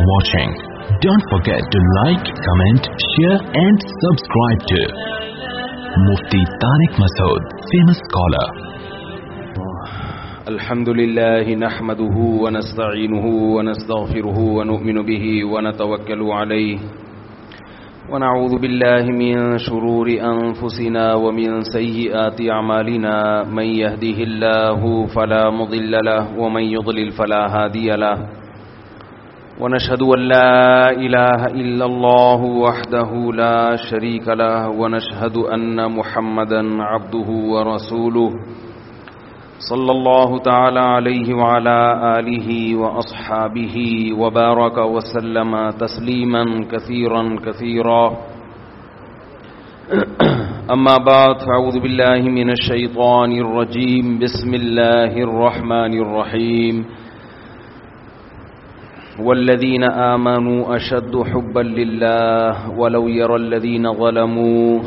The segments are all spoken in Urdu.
for watching. Don't forget to like, comment, share and subscribe to Mufti Tariq Masood, famous scholar. الحمد لله نحمده ونستعينه ونستغفره ونؤمن به ونتوكل عليه ونعوذ بالله من شرور أنفسنا ومن سيئات أعمالنا من يهده الله فلا مضل له ومن يضلل فلا هادي له ونشهد أن لا إله إلا الله وحده لا شريك له ونشهد أن محمدا عبده ورسوله صلى الله تعالى عليه وعلى آله وأصحابه وبارك وسلم تسليما كثيرا كثيرا. أما بعد، فأعوذ بالله من الشيطان الرجيم. بسم الله الرحمن الرحيم. والذين آمنوا أشد حبا لله ولو يرى الذين ظلموا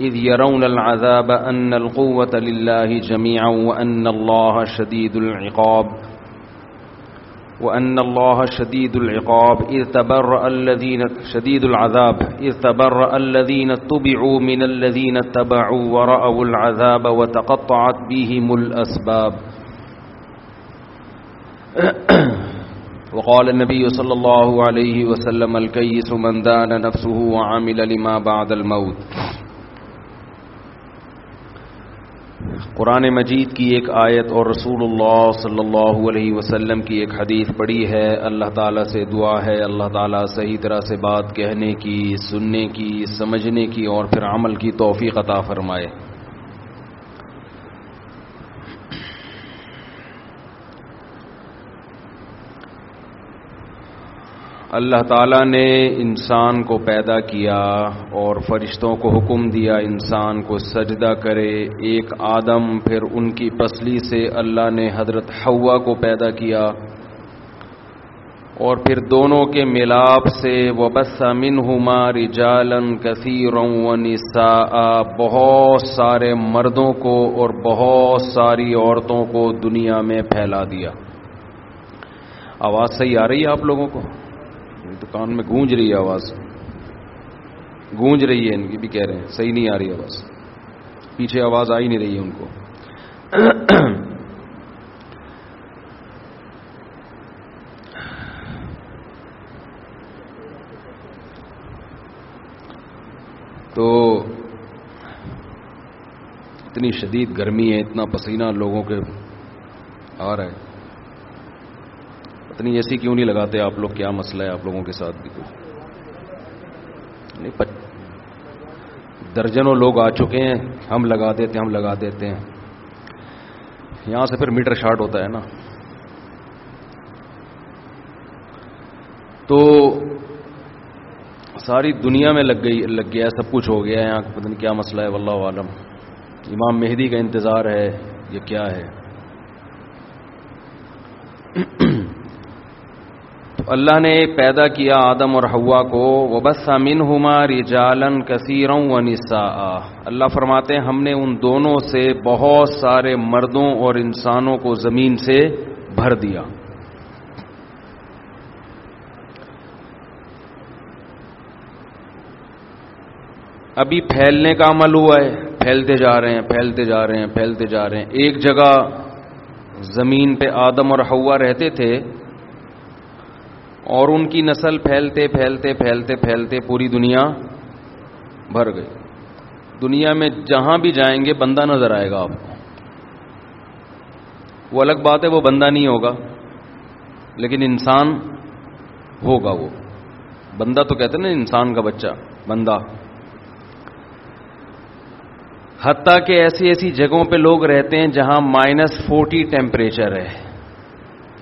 إذ يرون العذاب أن القوة لله جميعا وأن الله شديد العقاب وأن الله شديد العقاب إذ تبرأ الذين شديد العذاب إذ تبرأ الذين اتبعوا من الذين اتبعوا ورأوا العذاب وتقطعت بهم الأسباب وقال النبي صلى الله عليه وسلم الكيس من دان نفسه وعمل لما بعد الموت. قرآن مجید کی ایک آیت اور رسول اللہ صلی اللہ علیہ وسلم کی ایک حدیث پڑی ہے۔ اللہ تعالیٰ سے دعا ہے۔ اللہ تعالیٰ صحیح طرح سے بات کہنے کی، سننے کی، سمجھنے کی اور پھر عمل کی توفیق عطا فرمائے۔ اللہ تعالیٰ نے انسان کو پیدا کیا اور فرشتوں کو حکم دیا انسان کو سجدہ کرے۔ ایک آدم پھر ان کی پسلی سے اللہ نے حضرت ہوا کو پیدا کیا۔ اور پھر دونوں کے ملاپ سے وبس من ہمار جالن کثیروں و بہت سارے مردوں کو اور بہت ساری عورتوں کو دنیا میں پھیلا دیا۔ آواز صحیح آ رہی ہے آپ لوگوں کو؟ دکان میں گونج رہی ہے آواز۔ گونج رہی ہے ان کی بھی کہہ رہے ہیں۔ صحیح نہیں آ رہی آواز۔ پیچھے آواز آ ہی نہیں رہی ہے ان کو۔ تو اتنی شدید گرمی ہے، اتنا پسینہ لوگوں کے آ رہا ہے۔ اتنی ایسی کیوں نہیں لگاتے آپ لوگ؟ کیا مسئلہ ہے آپ لوگوں کے ساتھ بھی کچھ درجنوں لوگ آ چکے ہیں، ہم لگا دیتے ہیں، ہم لگا دیتے ہیں۔ یہاں سے پھر میٹر شارٹ ہوتا ہے نا۔ تو ساری دنیا میں لگ گئی، لگ گیا سب کچھ ہو گیا ہے یہاں، پتہ نہیں کیا مسئلہ ہے، واللہ عالم۔ امام مہدی کا انتظار ہے، یہ کیا ہے؟ اللہ نے پیدا کیا آدم اور ہوا کو وبس من ہما رجالن کثیروں و نسا اللہ فرماتے ہیں، ہم نے ان دونوں سے بہت سارے مردوں اور انسانوں کو زمین سے بھر دیا۔ ابھی پھیلنے کا عمل ہوا ہے، پھیلتے جا رہے ہیں، پھیلتے جا رہے ہیں، پھیلتے جا رہے ہیں۔ ایک جگہ زمین پہ آدم اور ہوا رہتے تھے اور ان کی نسل پھیلتے پھیلتے پھیلتے پھیلتے پوری دنیا بھر گئی۔ دنیا میں جہاں بھی جائیں گے بندہ نظر آئے گا آپ کو۔ وہ الگ بات ہے، وہ بندہ نہیں ہوگا، لیکن انسان ہوگا وہ۔ بندہ تو کہتے ہیں نا، انسان کا بچہ، بندہ۔ حتیٰ کہ ایسی ایسی جگہوں پہ لوگ رہتے ہیں جہاں مائنس فورٹی ٹیمپریچر ہے۔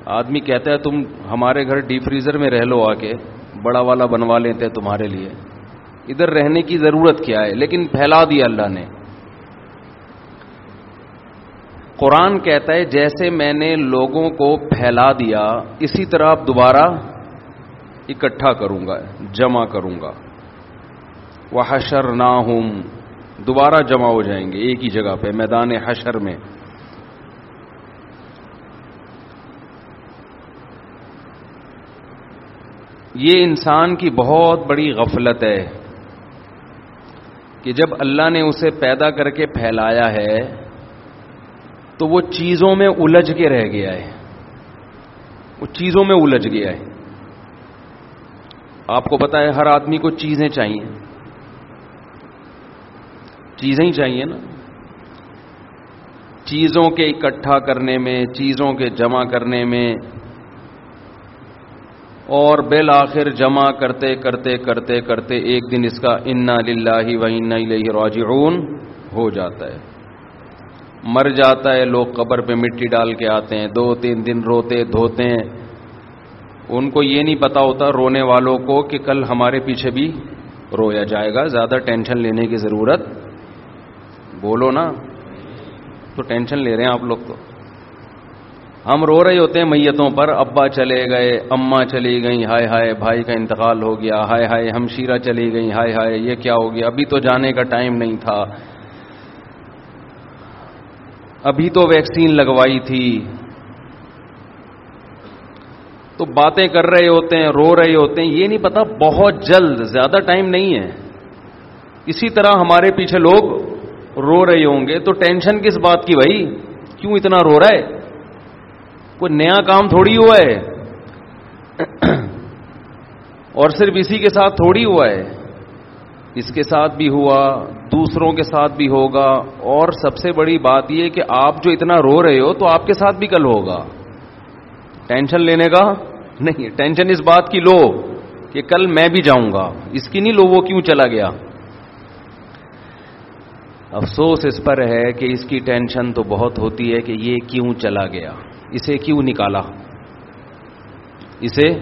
آدمی کہتا ہے تم ہمارے گھر ڈی فریزر میں رہ لو آ کے بڑا والا بنوا لیتے تمہارے لیے۔ ادھر رہنے کی ضرورت کیا ہے؟ لیکن پھیلا دیا اللہ نے۔ قرآن کہتا ہے، جیسے میں نے لوگوں کو پھیلا دیا، اسی طرح اب دوبارہ اکٹھا کروں گا جمع کروں گا وہ حشر نہ ہوں دوبارہ جمع ہو جائیں گے، ایک ہی جگہ پہ، میدان حشر میں۔ یہ انسان کی بہت بڑی غفلت ہے کہ جب اللہ نے اسے پیدا کر کے پھیلایا ہے تو وہ چیزوں میں الجھ کے رہ گیا ہے۔ وہ چیزوں میں الجھ گیا ہے۔ آپ کو پتا ہے ہر آدمی کو چیزیں چاہیے۔ چیزیں ہی چاہیے نا۔ چیزوں کے اکٹھا کرنے میں، چیزوں کے جمع کرنے میں اور بالآخر جمع کرتے کرتے کرتے کرتے ایک دن اس کا انا للہ و انا الیہ راجعون ہو جاتا ہے۔ مر جاتا ہے، لوگ قبر پہ مٹی ڈال کے آتے ہیں، دو تین دن روتے، دھوتے ہیں۔ ان کو یہ نہیں پتا ہوتا رونے والوں کو کہ کل ہمارے پیچھے بھی رویا جائے گا۔ زیادہ ٹینشن لینے کی ضرورت۔ بولو نا، تو ٹینشن لے رہے ہیں آپ لوگ تو۔ ہم رو رہے ہوتے ہیں میتوں پر، ابا چلے گئے اما چلی گئی ہائے ہائے، بھائی کا انتقال ہو گیا، ہائے ہائے، ہمشیرہ چلی گئی ہائے ہائے، یہ کیا ہو گیا؟ ابھی تو جانے کا ٹائم نہیں تھا۔ ابھی تو ویکسین لگوائی تھی۔ تو باتیں کر رہے ہوتے ہیں، رو رہے ہوتے ہیں، یہ نہیں پتا بہت جلد، زیادہ ٹائم نہیں ہے۔ اسی طرح ہمارے پیچھے لوگ رو رہے ہوں گے، تو ٹینشن کس بات کی بھائی؟ کیوں اتنا رو رہا ہے؟ کوئی نیا کام تھوڑی ہوا ہے۔ اور صرف اسی کے ساتھ تھوڑی ہوا ہے۔ اس کے ساتھ بھی ہوا، دوسروں کے ساتھ بھی ہوگا۔ اور سب سے بڑی بات یہ کہ آپ جو اتنا رو رہے ہو تو آپ کے ساتھ بھی کل ہوگا۔ ٹینشن لینے کا نہیں ٹینشن اس بات کی لو کہ کل میں بھی جاؤں گا۔ اس کی نہیں لو، وہ کیوں چلا گیا؟ افسوس اس پر ہے کہ اس کی ٹینشن تو بہت ہوتی ہے کہ یہ کیوں چلا گیا۔ اسے کیوں نکالا؟ اسے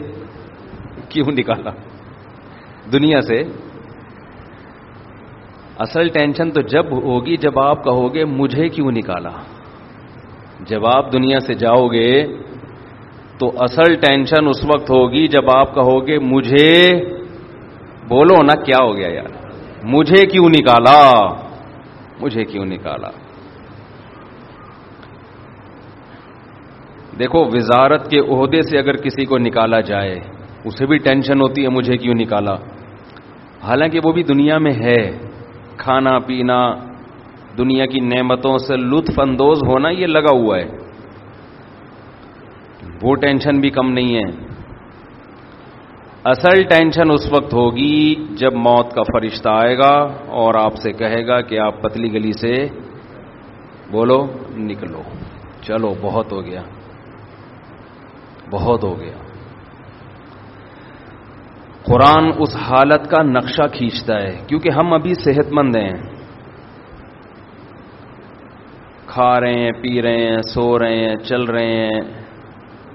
کیوں نکالا؟ دنیا سے۔ اصل ٹینشن تو جب ہوگی جب آپ کہو گے مجھے کیوں نکالا؟ جب آپ دنیا سے جاؤ گے تو اصل ٹینشن اس وقت ہوگی جب آپ کہو گے مجھے بولو نا کیا ہو گیا یار؟ مجھے کیوں نکالا؟ مجھے کیوں نکالا؟ دیکھو، وزارت کے عہدے سے اگر کسی کو نکالا جائے، اسے بھی ٹینشن ہوتی ہے، مجھے کیوں نکالا؟ حالانکہ وہ بھی دنیا میں ہے۔ کھانا، پینا، دنیا کی نعمتوں سے لطف اندوز ہونا یہ لگا ہوا ہے۔ وہ ٹینشن بھی کم نہیں ہے۔ اصل ٹینشن اس وقت ہوگی جب موت کا فرشتہ آئے گا اور آپ سے کہے گا کہ آپ پتلی گلی سے بولو، نکلو۔ چلو، بہت ہو گیا۔ بہت ہو گیا۔ قرآن اس حالت کا نقشہ کھینچتا ہے، کیونکہ ہم ابھی صحت مند ہیں۔ کھا رہے ہیں، پی رہے ہیں، سو رہے ہیں، چل رہے ہیں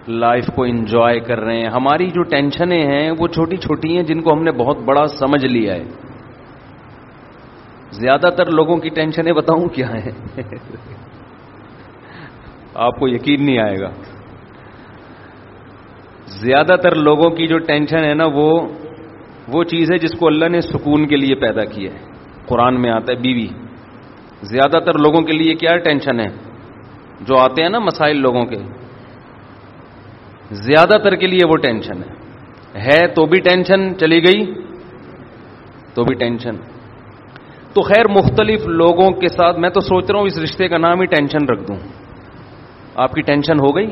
لائف کو انجوائے کر رہے ہیں۔ ہماری جو ٹینشنیں ہیں، وہ چھوٹی چھوٹی ہیں، جن کو ہم نے بہت بڑا سمجھ لیا ہے۔ زیادہ تر لوگوں کی ٹینشنیں بتاؤں کیا ہے آپ کو یقین نہیں آئے گا۔ زیادہ تر لوگوں کی جو ٹینشن ہے نا وہ وہ چیز ہے جس کو اللہ نے سکون کے لیے پیدا کی ہے۔ قرآن میں آتا ہے، بیوی، زیادہ تر لوگوں کے لیے کیا ٹینشن ہے؟ جو آتے ہیں نا مسائل لوگوں کے، زیادہ تر کے لیے وہ ٹینشن ہے۔ ہے تو بھی ٹینشن چلی گئی، تو بھی ٹینشن۔ تو خیر مختلف لوگوں کے ساتھ، میں تو سوچ رہا ہوں اس رشتے کا نام ہی ٹینشن رکھ دوں۔ آپ کی ٹینشن ہو گئی؟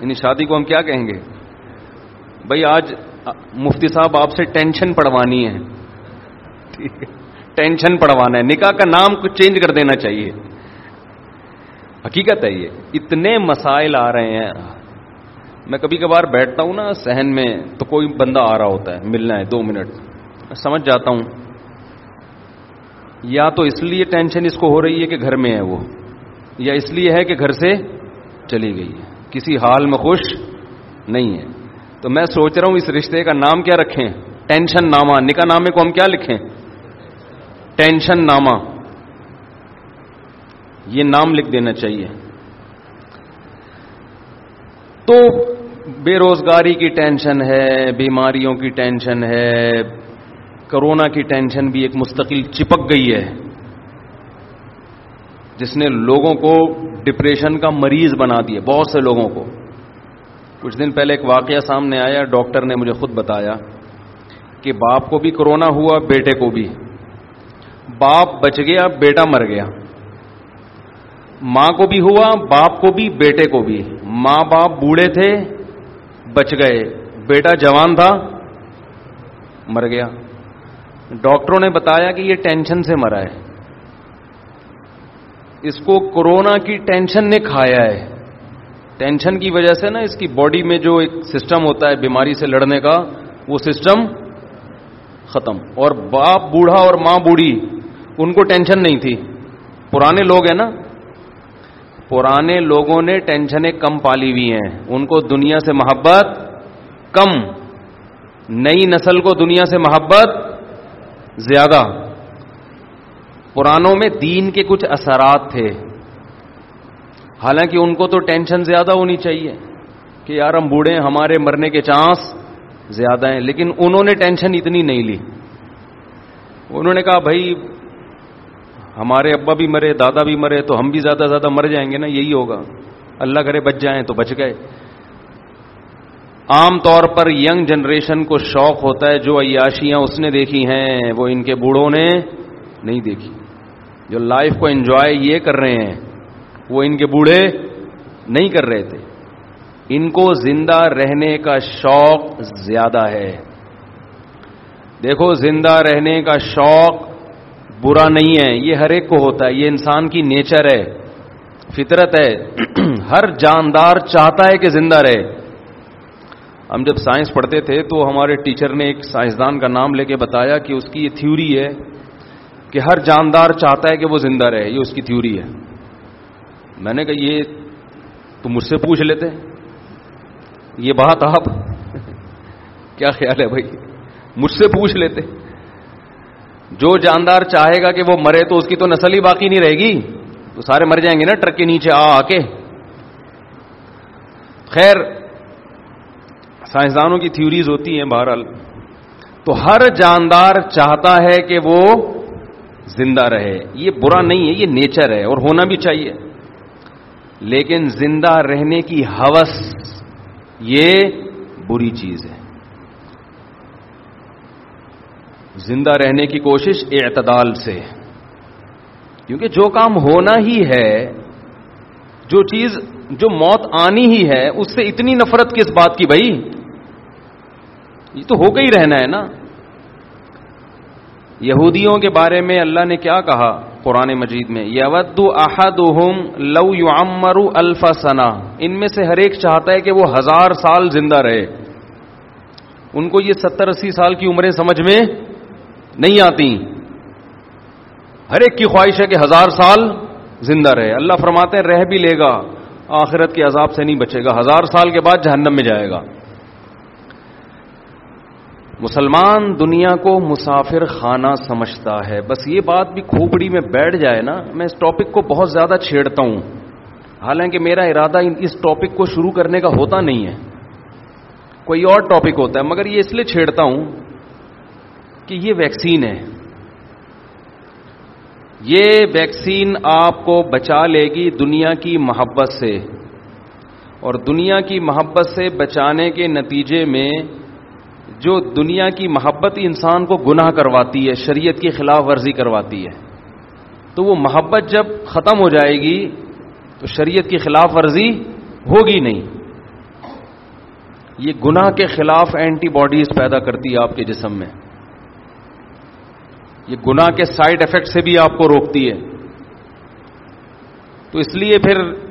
یعنی شادی کو ہم کیا کہیں گے؟ بھائی آج مفتی صاحب آپ سے ٹینشن پڑوانی ہے۔ ٹینشن پڑوانا ہے۔ نکاح کا نام کچھ چینج کر دینا چاہیے۔ حقیقت ہے یہ۔ اتنے مسائل آ رہے ہیں۔ میں کبھی کبھار بیٹھتا ہوں نا سہن میں تو کوئی بندہ آ رہا ہوتا ہے، ملنا ہے، دو منٹ۔ سمجھ جاتا ہوں۔ یا تو اس لیے ٹینشن اس کو ہو رہی ہے کہ گھر میں ہے وہ، یا اس لیے ہے کہ گھر سے چلی گئی ہے۔ کسی حال میں خوش نہیں ہے تو میں سوچ رہا ہوں اس رشتے کا نام کیا رکھیں؟ ٹینشن نامہ۔ نکاح نامے کو ہم کیا لکھیں؟ ٹینشن نامہ۔ یہ نام لکھ دینا چاہیے۔ تو بے روزگاری کی ٹینشن ہے، بیماریوں کی ٹینشن ہے، کرونا کی ٹینشن بھی ایک مستقل چپک گئی ہے۔ جس نے لوگوں کو ڈپریشن کا مریض بنا دیا، بہت سے لوگوں کو۔ کچھ دن پہلے ایک واقعہ سامنے آیا، ڈاکٹر نے مجھے خود بتایا کہ باپ کو بھی کرونا ہوا، بیٹے کو بھی۔ باپ بچ گیا، بیٹا مر گیا۔ ماں کو بھی ہوا، باپ کو بھی، بیٹے کو بھی۔ ماں باپ بوڑھے تھے، بچ گئے۔ بیٹا جوان تھا، مر گیا۔ ڈاکٹروں نے بتایا کہ یہ ٹینشن سے مرا ہے۔ اس کو کورونا کی ٹینشن نے کھایا ہے۔ ٹینشن کی وجہ سے نا اس کی باڈی میں جو ایک سسٹم ہوتا ہے بیماری سے لڑنے کا، وہ سسٹم ختم۔ اور باپ بوڑھا اور ماں بوڑھی، ان کو ٹینشن نہیں تھی۔ پرانے لوگ ہیں نا۔ پرانے لوگوں نے ٹینشنیں کم پالی ہوئی ہیں۔ ان کو دنیا سے محبت کم۔ نئی نسل کو دنیا سے محبت زیادہ۔ پرانوں میں دین کے کچھ اثرات تھے۔ حالانکہ ان کو تو ٹینشن زیادہ ہونی چاہیے کہ یار ہم بوڑھے ہیں، ہمارے مرنے کے چانس زیادہ ہیں۔ لیکن انہوں نے ٹینشن اتنی نہیں لی۔ انہوں نے کہا، بھائی، ہمارے ابا بھی مرے، دادا بھی مرے، تو ہم بھی زیادہ زیادہ مر جائیں گے نا، یہی ہوگا۔ اللہ کرے بچ جائیں تو بچ گئے۔ عام طور پر ینگ جنریشن کو شوق ہوتا ہے، جو عیاشیاں اس نے دیکھی ہیں، وہ ان کے بوڑھوں نے نہیں دیکھی۔ جو لائف کو انجوائے یہ کر رہے ہیں، وہ ان کے بوڑھے نہیں کر رہے تھے۔ ان کو زندہ رہنے کا شوق زیادہ ہے۔ دیکھو، زندہ رہنے کا شوق برا نہیں ہے، یہ ہر ایک کو ہوتا ہے، یہ انسان کی نیچر ہے، فطرت ہے۔ ہر جاندار چاہتا ہے کہ زندہ رہے۔ ہم جب سائنس پڑھتے تھے تو ہمارے ٹیچر نے ایک سائنسدان کا نام لے کے بتایا کہ اس کی یہ تھیوری ہے کہ ہر جاندار چاہتا ہے کہ وہ زندہ رہے، یہ اس کی تھیوری ہے۔ میں نے کہا، یہ تم مجھ سے پوچھ لیتے یہ بات آپ، کیا خیال ہے بھائی؟ مجھ سے پوچھ لیتے۔ جو جاندار چاہے گا کہ وہ مرے تو اس کی تو نسل ہی باقی نہیں رہے گی۔ تو سارے مر جائیں گے نا ٹرک کے نیچے، آ آ کے۔ خیر، سائنسدانوں کی تھیوریز ہوتی ہیں بہرحال۔ تو ہر جاندار چاہتا ہے کہ وہ زندہ رہے۔ یہ برا نہیں ہے، یہ نیچر ہے اور ہونا بھی چاہیے۔ لیکن زندہ رہنے کی ہوس یہ بری چیز ہے۔ زندہ رہنے کی کوشش اعتدال سے۔ کیونکہ جو کام ہونا ہی ہے، جو چیز، جو موت آنی ہی ہے، اس سے اتنی نفرت کس بات کی بھائی؟ یہ تو ہو گئی رہنا ہے نا۔ یہودیوں کے بارے میں اللہ نے کیا کہا قرآن مجید میں؟ یود احدہم لو یعمر الف سنا ان میں سے ہر ایک چاہتا ہے کہ وہ ہزار سال زندہ رہے۔ ان کو یہ ستر اسی سال کی عمریں سمجھ میں نہیں آتی ہر ایک کی خواہش ہے کہ ہزار سال زندہ رہے۔ اللہ فرماتے ہیں، رہ بھی لے گا، آخرت کے عذاب سے نہیں بچے گا۔ ہزار سال کے بعد جہنم میں جائے گا۔ مسلمان دنیا کو مسافر خانہ سمجھتا ہے۔ بس یہ بات بھی کھوپڑی میں بیٹھ جائے نا، میں اس ٹاپک کو بہت زیادہ چھیڑتا ہوں۔ حالانکہ میرا ارادہ اس ٹاپک کو شروع کرنے کا ہوتا نہیں ہے۔ کوئی اور ٹاپک ہوتا ہے، مگر یہ اس لیے چھیڑتا ہوں کہ یہ ویکسین ہے۔ یہ ویکسین آپ کو بچا لے گی دنیا کی محبت سے۔ اور دنیا کی محبت سے بچانے کے نتیجے میں جو دنیا کی محبت انسان کو گناہ کرواتی ہے، شریعت کی خلاف ورزی کرواتی ہے۔ تو وہ محبت جب ختم ہو جائے گی، تو شریعت کی خلاف ورزی ہوگی نہیں۔ یہ گناہ کے خلاف اینٹی باڈیز پیدا کرتی ہے آپ کے جسم میں۔ یہ گناہ کے سائڈ افیکٹ سے بھی آپ کو روکتی ہے۔ تو اس لیے پھر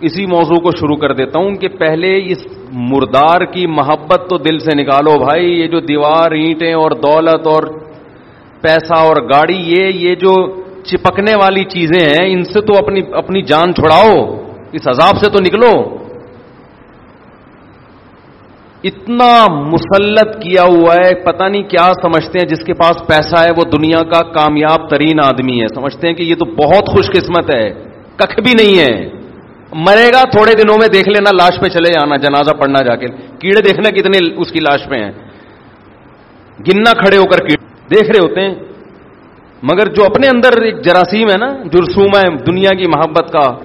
اسی موضوع کو شروع کر دیتا ہوں کہ پہلے اس مردار کی محبت تو دل سے نکالو بھائی، یہ جو دیوار اینٹیں اور دولت اور پیسہ اور گاڑی، یہ یہ جو چپکنے والی چیزیں ہیں، ان سے تو اپنی اپنی جان چھڑاؤ، اس عذاب سے تو نکلو۔ اتنا مسلط کیا ہوا ہے، پتہ نہیں کیا سمجھتے ہیں، جس کے پاس پیسہ ہے، وہ دنیا کا کامیاب ترین آدمی ہے۔ سمجھتے ہیں کہ یہ تو بہت خوش قسمت ہے کخ بھی نہیں ہے۔ مرے گا، تھوڑے دنوں میں دیکھ لینا، لاش پہ چلے جانا، جنازہ پڑھنا جا کے۔ کیڑے دیکھنا کتنے اس کی لاش پہ ہیں۔ گننا کھڑے ہو کر کیڑے دیکھ رہے ہوتے ہیں۔ مگر جو اپنے اندر ایک جراثیم ہے نا جرسوم ہے دنیا کی محبت کا،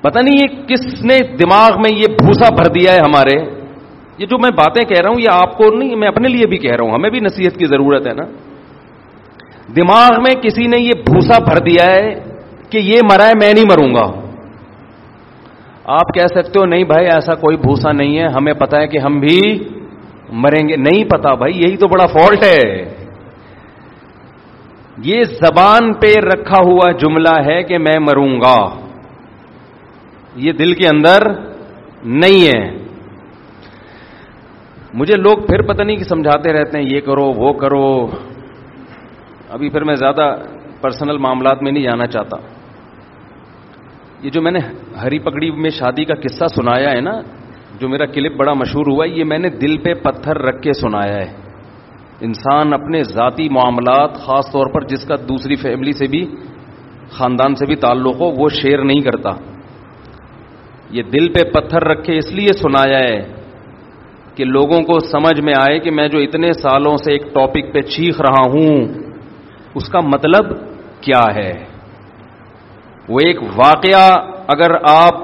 پتہ نہیں یہ کس نے دماغ میں یہ بھوسا بھر دیا ہے ہمارے۔ یہ جو میں باتیں کہہ رہا ہوں، یہ آپ کو نہیں، میں اپنے لیے بھی کہہ رہا ہوں۔ ہمیں بھی نصیحت کی ضرورت ہے نا۔ دماغ میں کسی نے یہ بھوسا بھر دیا ہے کہ یہ مرا ہے، میں نہیں مروں گا۔ آپ کہہ سکتے ہو، نہیں بھائی، ایسا کوئی بھوسا نہیں ہے۔ ہمیں پتا ہے کہ ہم بھی مریں گے۔ نہیں پتا بھائی، یہی تو بڑا فالٹ ہے۔ یہ زبان پہ رکھا ہوا جملہ ہے کہ میں مروں گا۔ یہ دل کے اندر نہیں ہے۔ مجھے لوگ پھر پتہ نہیں کہ سمجھاتے رہتے ہیں، یہ کرو، وہ کرو۔ ابھی پھر میں زیادہ پرسنل معاملات میں نہیں جانا چاہتا۔ یہ جو میں نے ہری پکڑی میں شادی کا قصہ سنایا ہے نا، جو میرا کلپ بڑا مشہور ہوا ہے یہ میں نے دل پہ پتھر رکھ کے سنایا ہے۔ انسان اپنے ذاتی معاملات، خاص طور پر جس کا دوسری فیملی سے بھی، خاندان سے بھی تعلق ہو، وہ شیئر نہیں کرتا۔ یہ دل پہ پتھر رکھے اس لیے سنایا ہے کہ لوگوں کو سمجھ میں آئے کہ میں جو اتنے سالوں سے ایک ٹاپک پہ چیخ رہا ہوں، اس کا مطلب کیا ہے؟ وہ ایک واقعہ اگر آپ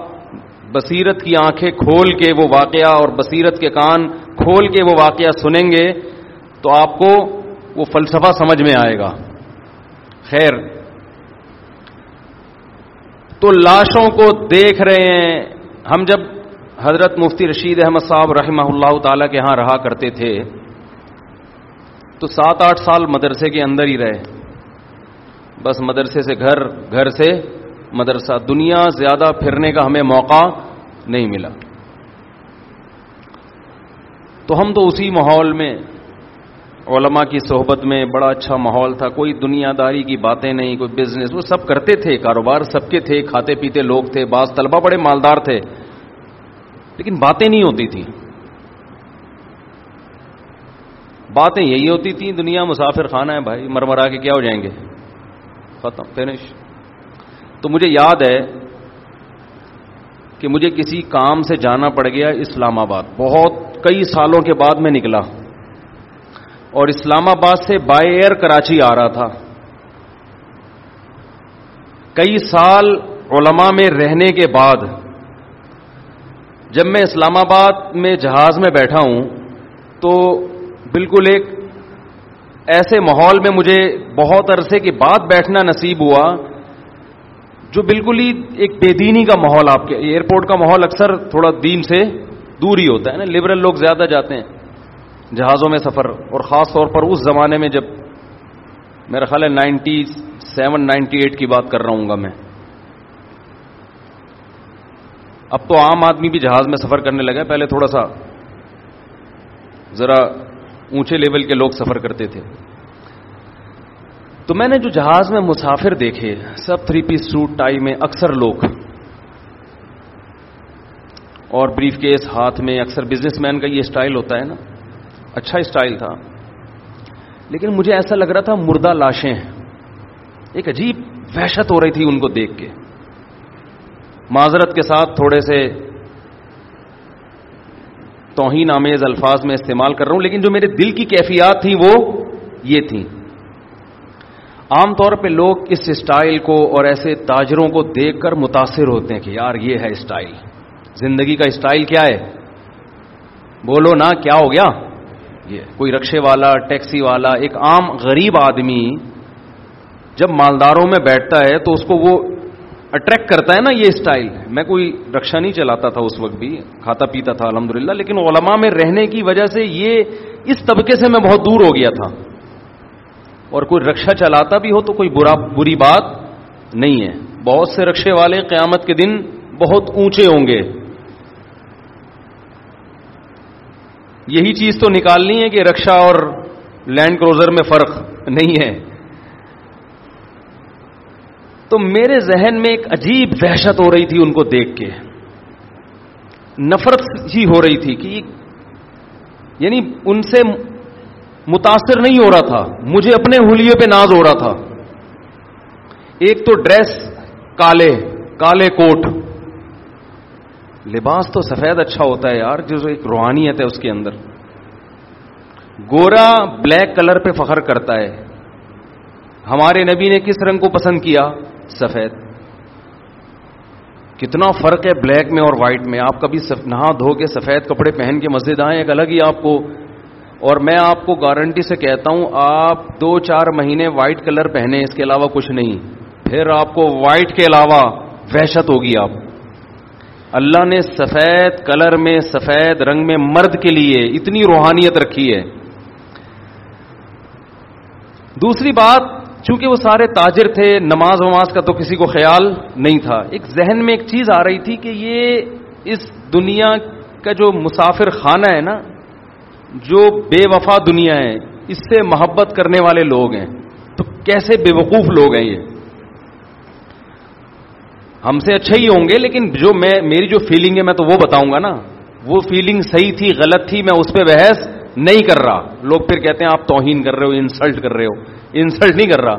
بصیرت کی آنکھیں کھول کے وہ واقعہ اور بصیرت کے کان کھول کے وہ واقعہ سنیں گے تو آپ کو وہ فلسفہ سمجھ میں آئے گا۔ خیر، تو لاشوں کو دیکھ رہے ہیں۔ ہم جب حضرت مفتی رشید احمد صاحب رحمہ اللہ تعالی کے ہاں رہا کرتے تھے، تو سات آٹھ سال مدرسے کے اندر ہی رہے۔ بس مدرسے سے گھر گھر سے مدرسہ دنیا زیادہ پھرنے کا ہمیں موقع نہیں ملا۔ تو ہم تو اسی ماحول میں، علماء کی صحبت میں بڑا اچھا ماحول تھا، کوئی دنیا داری کی باتیں نہیں، کوئی بزنس وہ سب کرتے تھے، کاروبار سب کے تھے، کھاتے پیتے لوگ تھے، بعض طلبہ بڑے مالدار تھے، لیکن باتیں نہیں ہوتی تھیں۔ باتیں یہی ہوتی تھیں، دنیا مسافر خانہ ہے بھائی، مرمرا کے کیا ہو جائیں گے؟ ختم فنش تو مجھے یاد ہے کہ مجھے کسی کام سے جانا پڑ گیا اسلام آباد۔ بہت کئی سالوں کے بعد میں نکلا۔ اور اسلام آباد سے بائی ایئر کراچی آ رہا تھا۔ کئی سال علماء میں رہنے کے بعد جب میں اسلام آباد میں جہاز میں بیٹھا ہوں تو بالکل ایک ایسے ماحول میں مجھے بہت عرصے کے بعد بیٹھنا نصیب ہوا جو بالکل ہی ایک بے دینی کا ماحول آپ کے ایئرپورٹ کا ماحول اکثر تھوڑا دین سے دور ہی ہوتا ہے نا۔ لبرل لوگ زیادہ جاتے ہیں جہازوں میں سفر، اور خاص طور پر اس زمانے میں جب میرا خیال ہے نائنٹی سیون، نائنٹی ایٹ کی بات کر رہا ہوں گا میں۔ اب تو عام آدمی بھی جہاز میں سفر کرنے لگا پہلے تھوڑا سا ذرا اونچے لیول کے لوگ سفر کرتے تھے۔ تو میں نے جو جہاز میں مسافر دیکھے، سب تھری پیس سوٹ ٹائی میں اکثر لوگ۔ اور بریف کیس ہاتھ میں اکثر بزنس مین کا یہ اسٹائل ہوتا ہے نا۔ اچھا اسٹائل تھا۔ لیکن مجھے ایسا لگ رہا تھا مردہ لاشیں۔ ہیں ایک عجیب وحشت ہو رہی تھی ان کو دیکھ کے۔ معذرت کے ساتھ تھوڑے سے توہین آمیز الفاظ میں استعمال کر رہا ہوں، لیکن جو میرے دل کی کیفیات تھیں وہ یہ تھیں۔ عام طور پہ لوگ اس اسٹائل کو اور ایسے تاجروں کو دیکھ کر متاثر ہوتے ہیں کہ یار یہ ہے اسٹائل۔ زندگی کا اسٹائل کیا ہے؟ بولو نا، کیا ہو گیا؟ یہ کوئی رکشے والا، ٹیکسی والا، ایک عام غریب آدمی جب مالداروں میں بیٹھتا ہے تو اس کو وہ اٹریکٹ کرتا ہے نا، یہ اسٹائل۔ میں کوئی رکشا نہیں چلاتا تھا اس وقت بھی، کھاتا پیتا تھا الحمدللہ، لیکن علماء میں رہنے کی وجہ سے یہ اس طبقے سے میں بہت دور ہو گیا تھا۔ اور کوئی رکشا چلاتا بھی ہو تو کوئی برا بری بات نہیں ہے۔ بہت سے رکشے والے قیامت کے دن بہت اونچے ہوں گے۔ یہی چیز تو نکالنی ہے کہ رکشا اور لینڈ کروزر میں فرق نہیں ہے۔ تو میرے ذہن میں ایک عجیب وحشت ہو رہی تھی ان کو دیکھ کے۔ نفرت ہی ہو رہی تھی کہ یعنی ان سے متاثر نہیں ہو رہا تھا، مجھے اپنے ہولیے پہ ناز ہو رہا تھا۔ ایک تو ڈریس کالے کالے کوٹ۔ لباس تو سفید اچھا ہوتا ہے یار، جو ایک روحانیت ہے اس کے اندر۔ گورا بلیک کلر پہ فخر کرتا ہے۔ ہمارے نبی نے کس رنگ کو پسند کیا؟ سفید۔ کتنا فرق ہے بلیک میں اور وائٹ میں۔ آپ کبھی نہا دھو کے سفید کپڑے پہن کے مسجد آئیں، ایک الگ ہی آپ کو اور میں آپ کو گارنٹی سے کہتا ہوں، آپ دو چار مہینے وائٹ کلر پہنے، اس کے علاوہ کچھ نہیں. پھر آپ کو وائٹ کے علاوہ وحشت ہوگی آپ. اللہ نے سفید کلر میں، سفید رنگ میں مرد کے لیے اتنی روحانیت رکھی ہے. دوسری بات، چونکہ وہ سارے تاجر تھے، نماز وماز کا تو کسی کو خیال نہیں تھا. ایک ذہن میں ایک چیز آ رہی تھی کہ یہ اس دنیا کا جو مسافر خانہ ہے نا جو بے وفا دنیا ہے، اس سے محبت کرنے والے لوگ ہیں۔ تو کیسے بے وقوف لوگ ہیں یہ؟ ہم سے اچھے ہی ہوں گے، لیکن جو میں، میری جو فیلنگ ہے، میں تو وہ بتاؤں گا نا۔ وہ فیلنگ صحیح تھی، غلط تھی، میں اس پہ بحث نہیں کر رہا۔ لوگ پھر کہتے ہیں، آپ توہین کر رہے ہو انسلٹ کر رہے ہو۔ انسلٹ نہیں کر رہا۔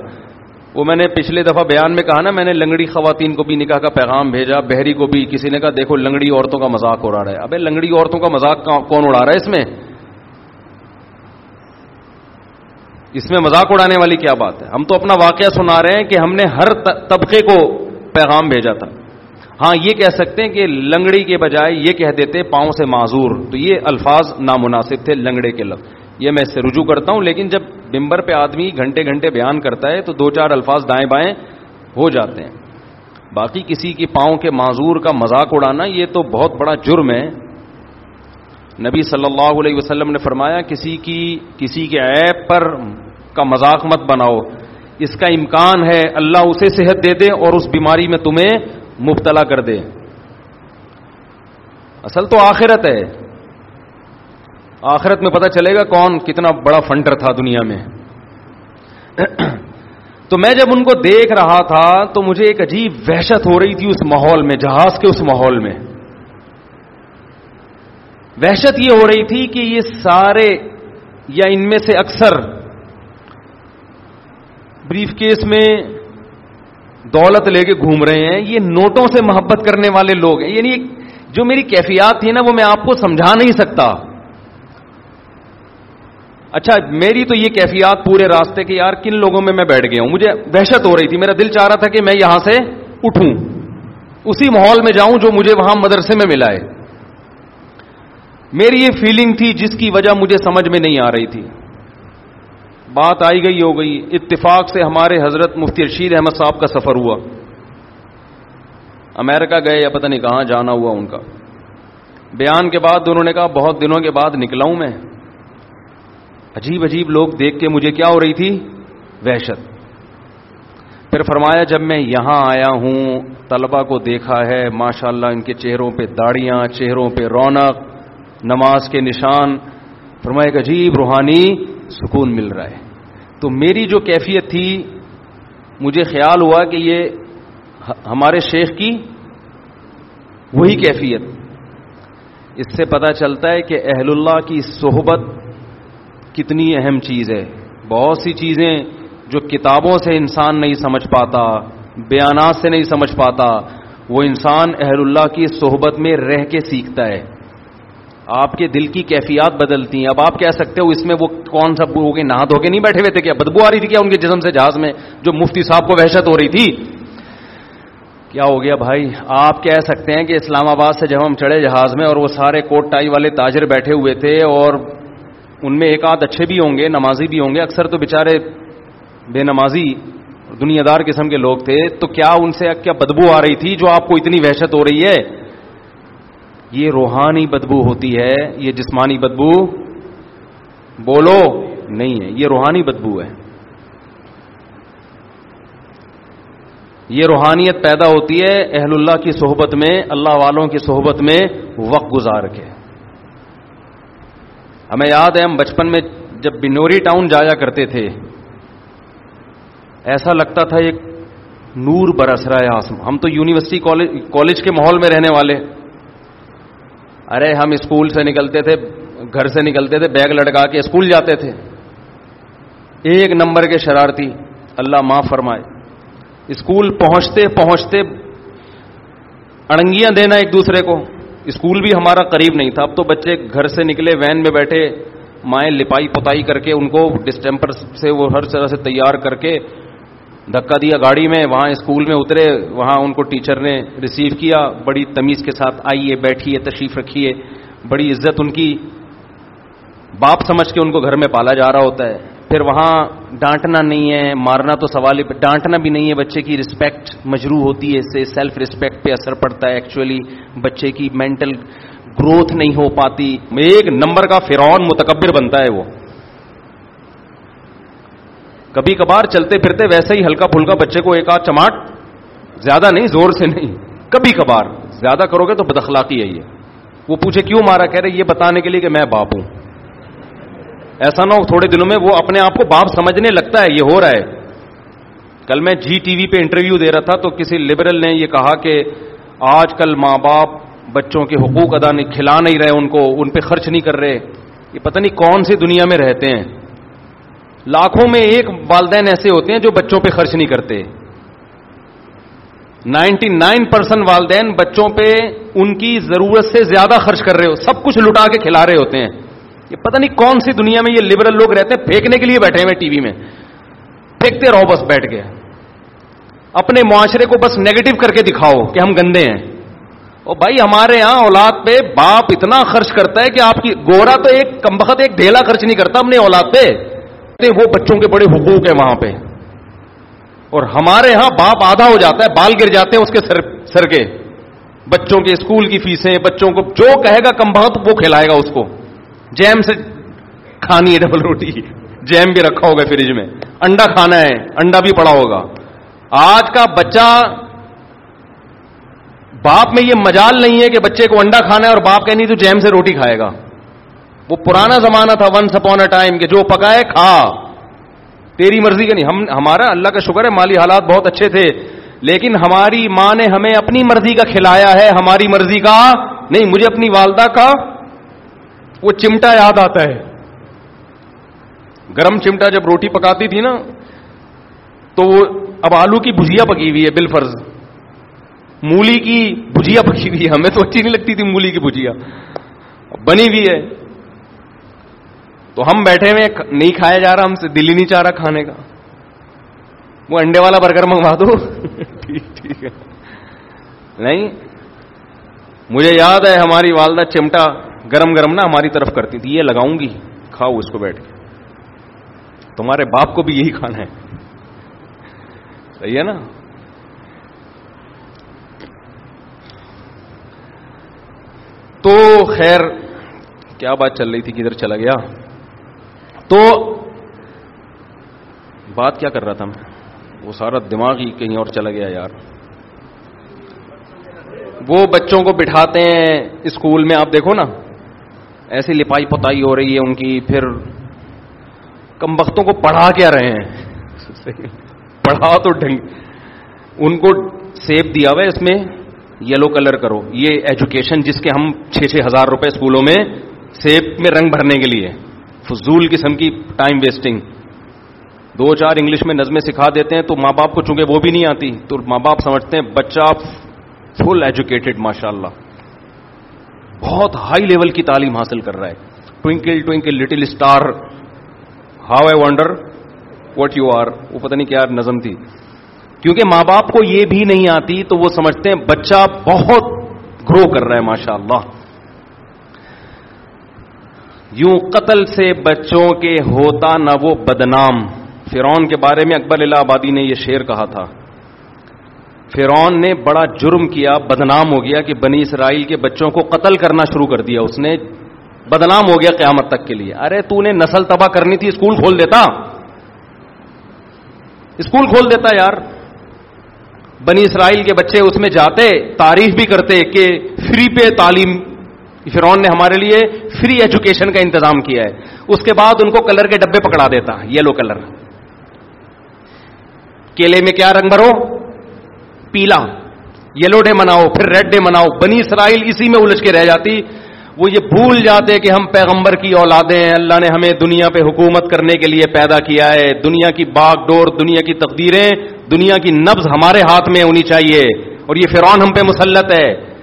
وہ میں نے پچھلے دفعہ بیان میں کہا نا، میں نے لنگڑی خواتین کو بھی نکاح کا پیغام بھیجا، بحری کو بھی، کسی نے کہا، دیکھو لنگڑی عورتوں کا مذاق اڑا رہا ہے۔ ابے لنگڑی عورتوں کا مذاق کون اڑا رہا ہے اس میں؟ اس میں مذاق اڑانے والی کیا بات ہے؟ ہم تو اپنا واقعہ سنا رہے ہیں کہ ہم نے ہر طبقے کو پیغام بھیجا تھا۔ ہاں یہ کہہ سکتے ہیں کہ لنگڑی کے بجائے یہ کہہ دیتے پاؤں سے معذور۔ تو یہ الفاظ نامناسب تھے لنگڑے کے لفظ۔ یہ میں اس سے رجوع کرتا ہوں، لیکن جب بمبر پہ آدمی گھنٹے گھنٹے بیان کرتا ہے تو دو چار الفاظ دائیں بائیں ہو جاتے ہیں۔ باقی کسی کی پاؤں کے معذور کا مذاق اڑانا یہ تو بہت بڑا جرم ہے۔ نبی صلی اللہ علیہ وسلم نے فرمایا، کسی کی، کسی کے عیب پر کا مذاق مت بناؤ۔ اس کا امکان ہے اللہ اسے صحت دے دے اور اس بیماری میں تمہیں مبتلا کر دے۔ اصل تو آخرت ہے۔ آخرت میں پتہ چلے گا کون کتنا بڑا فنڈر تھا دنیا میں۔ تو میں جب ان کو دیکھ رہا تھا تو مجھے ایک عجیب وحشت ہو رہی تھی اس ماحول میں، جہاز کے اس ماحول میں۔ وحشت یہ ہو رہی تھی کہ یہ سارے یا ان میں سے اکثر بریف کیس میں دولت لے کے گھوم رہے ہیں، یہ نوٹوں سے محبت کرنے والے لوگ ہیں۔ یعنی جو میری کیفیات تھی نا، وہ میں آپ کو سمجھا نہیں سکتا۔ اچھا میری تو یہ کیفیات پورے راستے کے یار، کن لوگوں میں میں بیٹھ گیا ہوں؟ مجھے وحشت ہو رہی تھی۔ میرا دل چاہ رہا تھا کہ میں یہاں سے اٹھوں۔ اسی ماحول میں جاؤں جو مجھے وہاں مدرسے میں ملا ہے۔ میری یہ فیلنگ تھی جس کی وجہ مجھے سمجھ میں نہیں آ رہی تھی۔ بات آئی گئی، ہو گئی۔ اتفاق سے ہمارے حضرت مفتی رشید احمد صاحب کا سفر ہوا۔ امریکہ گئے یا پتہ نہیں کہاں جانا ہوا ان کا۔ بیان کے بعد انہوں نے کہا، بہت دنوں کے بعد نکلا ہوں میں۔ عجیب عجیب لوگ دیکھ کے مجھے کیا ہو رہی تھی؟ وحشت۔ پھر فرمایا، جب میں یہاں آیا ہوں طلبا کو دیکھا ہے، ماشاءاللہ ان کے چہروں پہ داڑیاں، چہروں پہ رونق، نماز کے نشان۔ فرمایا، ایک عجیب روحانی سکون مل رہا ہے۔ تو میری جو کیفیت تھی، مجھے خیال ہوا کہ یہ ہمارے شیخ کی وہی کیفیت۔ اس سے پتا چلتا ہے کہ اہل اللہ کی صحبت کتنی اہم چیز ہے۔ بہت سی چیزیں جو کتابوں سے انسان نہیں سمجھ پاتا، بیانات سے نہیں سمجھ پاتا، وہ انسان اہل اللہ کی صحبت میں رہ کے سیکھتا ہے۔ آپ کے دل کی کیفیات بدلتی ہیں. اب آپ کہہ سکتے ہو اس میں وہ کون سا ہو کے نہا دھو کے نہیں بیٹھے ہوئے تھے کیا؟ بدبو آ رہی تھی کیا ان کے جسم سے جہاز میں؟ جو مفتی صاحب کو وحشت ہو رہی تھی۔ کیا ہو گیا بھائی؟ آپ کہہ سکتے ہیں کہ اسلام آباد سے جب ہم چڑھے جہاز میں اور وہ سارے کوٹ ٹائی والے تاجر بیٹھے ہوئے تھے اور ان میں ایک آدھ اچھے بھی ہوں گے، نمازی بھی ہوں گے، اکثر تو بےچارے بے نمازی دنیا دار قسم کے لوگ تھے، تو کیا ان سے کیا بدبو آ رہی تھی جو آپ کو اتنی وحشت ہو رہی ہے؟ یہ روحانی بدبو ہوتی ہے، یہ جسمانی بدبو؟ بولو، نہیں ہے، یہ روحانی بدبو ہے۔ یہ روحانیت پیدا ہوتی ہے اہل اللہ کی صحبت میں، اللہ والوں کی صحبت میں وقت گزار کے۔ ہمیں یاد ہے، ہم بچپن میں جب بنوری ٹاؤن جایا کرتے تھے، ایسا لگتا تھا ایک نور برس رہا ہے آسم۔ ہم تو یونیورسٹی، کالج کے ماحول میں رہنے والے۔ ارے، ہم اسکول سے نکلتے تھے، گھر سے نکلتے تھے، بیگ لٹکا کے اسکول جاتے تھے۔ ایک نمبر کے شرارتی، اللہ معاف فرمائے۔ اسکول پہنچتے پہنچتے اڑنگیاں دینا ایک دوسرے کو۔ اسکول بھی ہمارا قریب نہیں تھا۔ اب تو بچے گھر سے نکلے، وین میں بیٹھے، مائیں لپائی پتائی کر کے ان کو ڈسٹمپر سے وہ ہر طرح سے تیار کر کے دھکا دیا گاڑی میں، وہاں اسکول میں اترے، وہاں ان کو ٹیچر نے ریسیو کیا، بڑی تمیز کے ساتھ آئیے، بیٹھیے، تشریف رکھیے، بڑی عزت ان کی۔ باپ سمجھ کے ان کو گھر میں پالا جا رہا ہوتا ہے۔ پھر وہاں ڈانٹنا نہیں ہے، مارنا تو سوال ڈانٹنا بھی نہیں ہے، بچے کی رسپیکٹ مجرو ہوتی ہے، اس سے سیلف رسپیکٹ پہ اثر پڑتا ہے۔ ایکچولی بچے کی مینٹل گروتھ نہیں ہو پاتی۔ ایک نمبر کا فرعون متکبر بنتا ہے وہ۔ کبھی کبھار چلتے پھرتے ویسے ہی ہلکا پھلکا بچے کو ایک آدھ چماٹ زیادہ نہیں، زور سے نہیں کبھی کبھار زیادہ کرو گے تو بدخلاقی ہے یہ۔ وہ پوچھے کیوں مارا؟ کہہ رہے، یہ بتانے کے لیے کہ میں باپ ہوں۔ ایسا نہ ہو، تھوڑے دنوں میں وہ اپنے آپ کو باپ سمجھنے لگتا ہے، یہ ہو رہا ہے۔ کل میں جی ٹی وی پہ انٹرویو دے رہا تھا تو کسی لبرل نے یہ کہا کہ آج کل ماں باپ بچوں کے حقوق ادا نہیں، کھلا نہیں رہے ان کو، ان پہ خرچ نہیں کر رہے۔ یہ پتہ نہیں کون سی دنیا میں رہتے ہیں۔ لاکھوں میں ایک والدین ایسے ہوتے ہیں جو بچوں پہ خرچ نہیں کرتے۔ نائنٹی نائن پرسینٹ والدین بچوں پہ ان کی ضرورت سے زیادہ خرچ کر رہے ہو، سب کچھ لٹا کے کھلا رہے ہوتے ہیں۔ یہ پتہ نہیں کون سی دنیا میں یہ لبرل لوگ رہتے ہیں، پھینکنے کے لیے بیٹھے ہوئے ٹی وی میں۔ پھینکتے رہو، بس بیٹھ کے اپنے معاشرے کو بس نیگیٹو کر کے دکھاؤ کہ ہم گندے ہیں۔ اور بھائی، ہمارے یہاں اولاد پہ باپ اتنا خرچ کرتا ہے کہ آپ کی گورا تو ایک کم بخت ایک ڈھیلا خرچ نہیں کرتا اپنے اولاد پہ۔ وہ بچوں کے بڑے حقوق ہیں وہاں پہ۔ اور ہمارے یہاں باپ آدھا ہو جاتا ہے، بال گر جاتے ہیں اس کے سر سر کے۔ بچوں کے اسکول کی فیسیں، بچوں کو جو کہے گا کم بخت وہ کھلائے گا اس کو۔ جیم سے کھانی ہے ڈبل روٹی۔ جیم بھی رکھا ہوگا فریج میں۔ انڈا کھانا ہے، انڈا بھی پڑا ہوگا۔ آج کا بچہ باپ میں یہ مجال نہیں ہے کہ بچے کو انڈا کھانا ہے اور باپ کہ نہیں تو جیم سے روٹی کھائے گا۔ وہ پرانا زمانہ تھا ونس اپون اے ٹائم کہ جو پکائے، کھا۔ تیری مرضی کا نہیں، ہم ہمارا اللہ کا شکر ہے، مالی حالات بہت اچھے تھے، لیکن ہماری ماں نے ہمیں اپنی مرضی کا کھلایا ہے، ہماری مرضی کا نہیں، مجھے اپنی والدہ کا وہ چمٹا یاد آتا ہے۔ گرم چمٹا جب روٹی پکاتی تھی نا، تو وہ اب آلو کی بھجیا پکی ہوئی ہے بل فرض مولی کی بھجیا پکی ہوئی ہے، ہمیں تو اچھی نہیں لگتی تھی مولی کی بھجیا۔ بنی ہوئی ہے۔ تو ہم بیٹھے ہوئے نہیں کھایا جا رہا، ہم سے دلی نہیں چاہ رہا کھانے کا۔ وہ انڈے والا برگر منگوا دو۔ ٹھیک ٹھیک ہے۔ نہیں، مجھے یاد ہے ہماری والدہ چمٹا گرم گرم نا ہماری طرف کرتی تھی، یہ لگاؤں گی، کھاؤ اس کو بیٹھ کے۔ تمہارے باپ کو بھی یہی کھانا ہے۔ صحیح ہے نا؟ تو خیر، کیا بات چل رہی تھی؟ کدھر چلا گیا؟ تو بات کیا کر رہا تھا میں؟ وہ سارا دماغ ہی کہیں اور چلا گیا یار۔ وہ بچوں کو بٹھاتے ہیں اسکول میں، آپ دیکھو نا۔ ایسی لپائی پتائی ہو رہی ہے ان کی، پھر کم وقتوں کو پڑھا کیا رہے ہیں۔ پڑھا تو ڈھنگ۔ ان کو سیب دیا ہوا اس میں، یلو کلر کرو۔ یہ ایجوکیشن جس کے ہم چھ چھ ہزار روپے اسکولوں میں سیب میں رنگ بھرنے کے لیے۔ فضول قسم کی ٹائم ویسٹنگ دو چار انگلش میں نظمیں سکھا دیتے ہیں تو ماں باپ کو چونکہ وہ بھی نہیں آتی، تو ماں باپ سمجھتے ہیں بچہ فل ایجوکیٹڈ ماشاء اللہ بہت ہائی لیول کی تعلیم حاصل کر رہا ہے۔ Twinkle twinkle little star how I wonder what you are وہ پتہ نہیں کیا نظم تھی۔ کیونکہ ماں باپ کو یہ بھی نہیں آتی تو وہ سمجھتے ہیں بچہ بہت گرو کر رہا ہے ماشاء اللہ یوں قتل سے بچوں کے ہوتا نہ وہ بدنام۔ فرون کے بارے میں اکبر اللہ آبادی نے یہ شعر کہا تھا۔ فرون نے بڑا جرم کیا، بدنام ہو گیا کہ بنی اسرائیل کے بچوں کو قتل کرنا شروع کر دیا۔ اس نے بدنام ہو گیا قیامت تک کے لیے۔ ارے، تو نے نسل تباہ کرنی تھی، اسکول کھول دیتا۔ اسکول کھول دیتا یار۔ بنی اسرائیل کے بچے اس میں جاتے، تعریف بھی کرتے کہ فری پہ تعلیم فرون نے ہمارے لیے فری ایجوکیشن کا انتظام کیا ہے۔ اس کے بعد ان کو کلر کے ڈبے پکڑا دیتا یلو کلر کیلے میں کیا رنگ بھرو؟ پیلا۔ یلو ڈے مناؤ، پھر ریڈ ڈے مناؤ۔ بنی اسرائیل اسی میں الجھ کے رہ جاتی۔ وہ یہ بھول جاتے کہ ہم پیغمبر کی اولادیں ہیں۔ اللہ نے ہمیں دنیا پہ حکومت کرنے کے لیے پیدا کیا ہے۔ دنیا کی باغ ڈور، دنیا کی تقدیریں، دنیا کی نبز ہمارے ہاتھ میں ہونی چاہیے۔ اور یہ فرعون ہم پہ مسلط ہے۔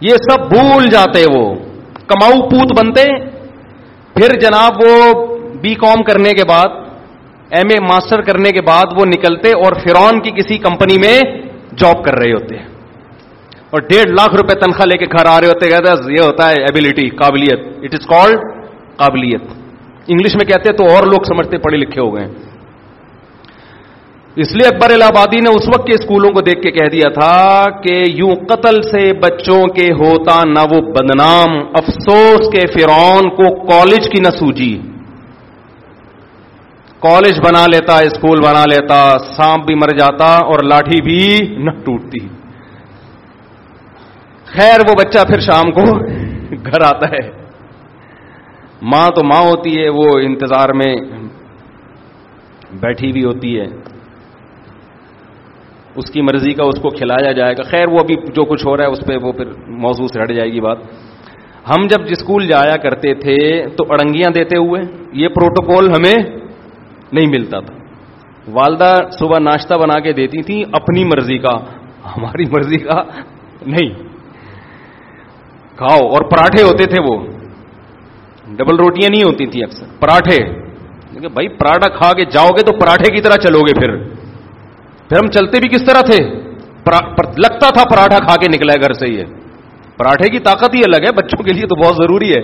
یہ سب بھول جاتے وہ۔ کماؤ پوت بنتے۔ پھر جناب وہ بی کام کرنے کے بعد، ایم اے ماسٹر کرنے کے بعد وہ نکلتے اور فرون کی کسی کمپنی میں جاب کر رہے ہوتے۔ اور ڈیڑھ لاکھ روپے تنخواہ لے کے گھر آ رہے ہوتے، کہتے یہ ہوتا ہے ایبلٹی قابلیت۔ اٹ از کالڈ قابلیت۔ انگلش میں کہتے تو اور لوگ سمجھتے، پڑھے لکھے ہو گئے۔ اس لیے اکبر الہ آبادی نے اس وقت کے اسکولوں کو دیکھ کے کہہ دیا تھا کہ یوں قتل سے بچوں کے ہوتا نہ وہ بدنام، افسوس کے فرعون کو کالج کی نہ سوجی۔ کالج بنا لیتا اسکول بنا لیتا، سانپ بھی مر جاتا اور لاٹھی بھی نہ ٹوٹتی۔ خیر، وہ بچہ پھر شام کو گھر آتا ہے۔ ماں تو ماں ہوتی ہے، وہ انتظار میں بیٹھی بھی ہوتی ہے۔ اس کی مرضی کا اس کو کھلایا جائے گا۔ خیر، وہ ابھی جو کچھ ہو رہا ہے اس پہ وہ پھر موضوع سے ہٹ جائے گی بات۔ ہم جب اسکول جایا کرتے تھے تو اڑنگیاں دیتے ہوئے یہ پروٹوکول ہمیں نہیں ملتا تھا۔ والدہ صبح ناشتہ بنا کے دیتی تھی اپنی مرضی کا، ہماری مرضی کا نہیں۔ کھاؤ۔ اور پراٹھے ہوتے تھے وہ۔ ڈبل روٹیاں نہیں ہوتی تھیں اکثر۔ پراٹھے۔ بھائی، پراٹھا کھا کے جاؤ گے تو پراٹھے کی طرح چلو گے پھر۔ پھر ہم چلتے بھی کس طرح تھے؟ لگتا تھا پراٹھا کھا کے نکلا ہے گھر سے ہی ہے پراٹھے کی طاقت ہی الگ ہے، بچوں کے لیے تو بہت ضروری ہے۔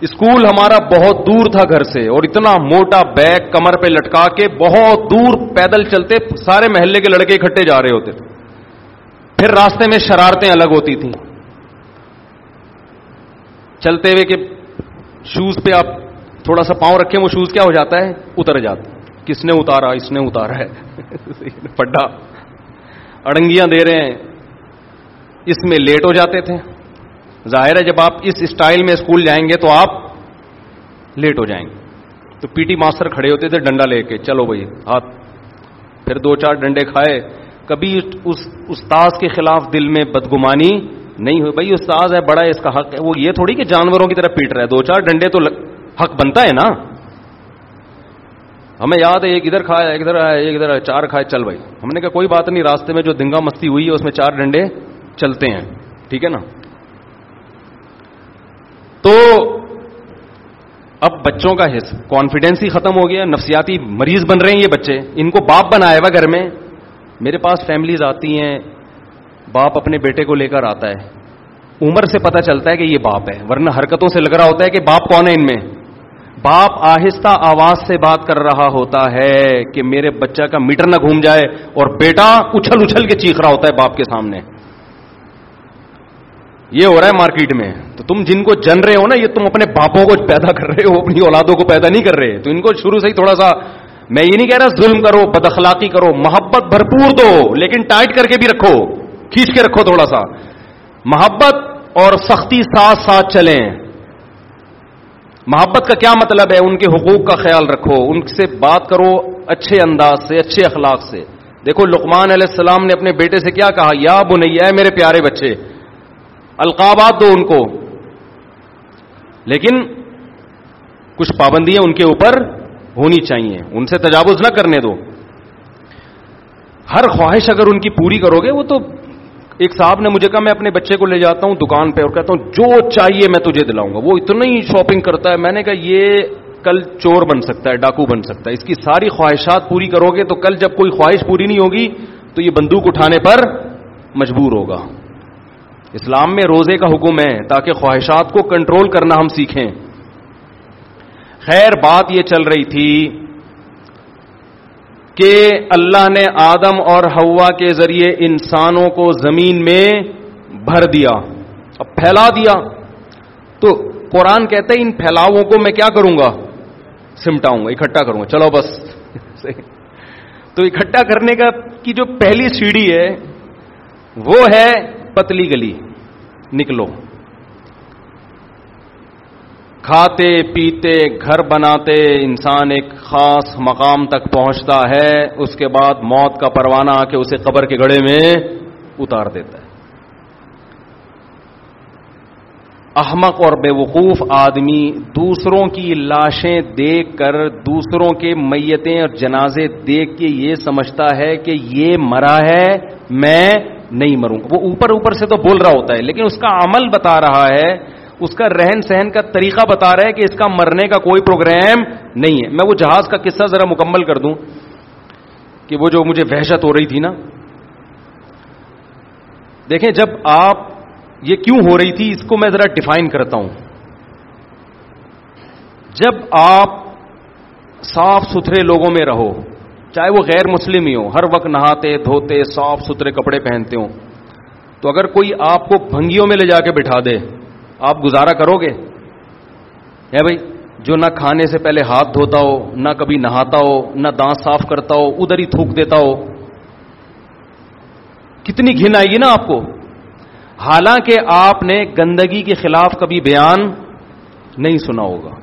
اسکول ہمارا بہت دور تھا گھر سے اور اتنا موٹا بیگ کمر پہ لٹکا کے بہت دور پیدل چلتے سارے محلے کے لڑکے اکٹھے جا رہے ہوتے پھر راستے میں شرارتیں الگ ہوتی تھیں۔ چلتے ہوئے کہ شوز پہ آپ تھوڑا سا پاؤں رکھیں، وہ شوز کیا ہو جاتا ہے؟ اتر جاتا کس نے اتارا؟ اس نے اتارا ہے۔ پڈا اڑنگیاں دے رہے ہیں اس میں لیٹ ہو جاتے تھے ظاہر ہے جب آپ اس اسٹائل میں اسکول جائیں گے تو آپ لیٹ ہو جائیں گے تو پی ٹی ماسٹر کھڑے ہوتے تھے ڈنڈا لے کے چلو بھائی ہاتھ پھر دو چار ڈنڈے کھائے کبھی اس استاذ کے خلاف دل میں بدگمانی نہیں ہوئی بھائی استاذ ہے بڑا ہے اس کا حق ہے وہ یہ تھوڑی کہ جانوروں کی طرف پیٹ رہا ہے। دو چار ڈنڈے تو حق بنتا ہے نا ہمیں یاد ہے ایک ادھر کھایا ایک ادھر آیا ایک ادھر چار کھائے، چل بھائی۔ ہم نے کہا کوئی بات نہیں، راستے میں جو دنگا مستی ہوئی ہے، اس میں چار ڈنڈے چلتے ہیں۔ ٹھیک ہے نا؟ تو اب بچوں کا حص کانفیڈینس ہی ختم ہو گیا، نفسیاتی مریض بن رہے ہیں یہ بچے۔ ان کو باپ بنایا ہوا گھر میں۔ میرے پاس فیملیز آتی ہیں، باپ اپنے بیٹے کو لے کر آتا ہے۔ عمر سے پتا چلتا ہے کہ یہ باپ ہے، ورنہ حرکتوں سے لگ رہا ہوتا ہے کہ باپ کون ہے ان میں۔ باپ آہستہ آواز سے بات کر رہا ہوتا ہے کہ میرے بچہ کا میٹر نہ گھوم جائے اور بیٹا اچھل اچھل کے چیخ رہا ہوتا ہے باپ کے سامنے۔ یہ ہو رہا ہے مارکیٹ میں۔ تو تم جن کو جن رہے ہو نا، یہ تم اپنے باپوں کو پیدا کر رہے ہو، اپنی اولادوں کو پیدا نہیں کر رہے۔ تو ان کو شروع سے ہی تھوڑا سا میں یہ نہیں کہہ رہا ظلم کرو، بد اخلاقی کرو، محبت بھرپور دو، لیکن ٹائٹ کر کے بھی رکھو، کھینچ کے رکھو تھوڑا سا۔ محبت اور سختی ساتھ ساتھ چلیں۔ محبت کا کیا مطلب ہے؟ ان کے حقوق کا خیال رکھو، ان سے بات کرو اچھے انداز سے، اچھے اخلاق سے۔ دیکھو، لقمان علیہ السلام نے اپنے بیٹے سے کیا کہا؟ یا بنیا ہے میرے پیارے بچے، القابات دو ان کو۔ لیکن کچھ پابندیاں ان کے اوپر ہونی چاہیے، ان سے تجاوز نہ کرنے دو۔ ہر خواہش اگر ان کی پوری کرو گے، وہ تو ایک صاحب نے مجھے کہا میں اپنے بچے کو لے جاتا ہوں دکان پہ اور کہتا ہوں، جو چاہیے میں تجھے دلاؤں گا۔ وہ اتنا ہی شاپنگ کرتا ہے۔ میں نے کہا، یہ کل چور بن سکتا ہے، ڈاکو بن سکتا ہے۔ اس کی ساری خواہشات پوری کرو گے تو کل جب کوئی خواہش پوری نہیں ہوگی تو یہ بندوق اٹھانے پر مجبور ہوگا۔ اسلام میں روزے کا حکم ہے تاکہ خواہشات کو کنٹرول کرنا ہم سیکھیں۔ خیر، بات یہ چل رہی تھی کہ اللہ نے آدم اور ہوا کے ذریعے انسانوں کو زمین میں بھر دیا، اب پھیلا دیا۔ تو قرآن کہتے ہیں، ان پھیلاؤں کو میں کیا کروں گا؟ سمٹاؤں گا، اکٹھا کروں گا۔ چلو بس۔ تو اکٹھا کرنے کا، کی جو پہلی سیڑھی ہے، وہ ہے پتلی گلی۔ نکلو۔ کھاتے، پیتے، گھر بناتے انسان ایک خاص مقام تک پہنچتا ہے، اس کے بعد موت کا پروانہ آ کے اسے قبر کے گڑے میں اتار دیتا ہے۔ احمق اور بے وقوف آدمی دوسروں کی لاشیں دیکھ کر، دوسروں کے میتیں اور جنازے دیکھ کے یہ سمجھتا ہے کہ یہ مرا ہے، میں نہیں مروں۔ وہ اوپر اوپر سے تو بول رہا ہوتا ہے، لیکن اس کا عمل بتا رہا ہے اس کا رہن سہن کا طریقہ بتا رہا ہے کہ اس کا مرنے کا کوئی پروگرام نہیں ہے۔ میں وہ جہاز کا قصہ ذرا مکمل کر دوں کہ وہ جو مجھے وحشت ہو رہی تھی نا۔ دیکھیں جب آپ یہ کیوں ہو رہی تھی، اس کو میں ذرا ڈیفائن کرتا ہوں۔ جب آپ صاف ستھرے لوگوں میں رہو، چاہے وہ غیر مسلم ہی ہو، ہر وقت نہاتے، دھوتے، صاف ستھرے کپڑے پہنتے ہوں، تو اگر کوئی آپ کو بھنگیوں میں لے جا کے بٹھا دے آپ گزارا کرو گے ہے بھائی، جو نہ کھانے سے پہلے ہاتھ دھوتا ہو، نہ کبھی نہاتا ہو، نہ دانت صاف کرتا ہو، ادھر ہی تھوک دیتا ہو، کتنی گھن آئے گی نا آپ کو؟ حالانکہ آپ نے گندگی کے خلاف کبھی بیان نہیں سنا ہوگا۔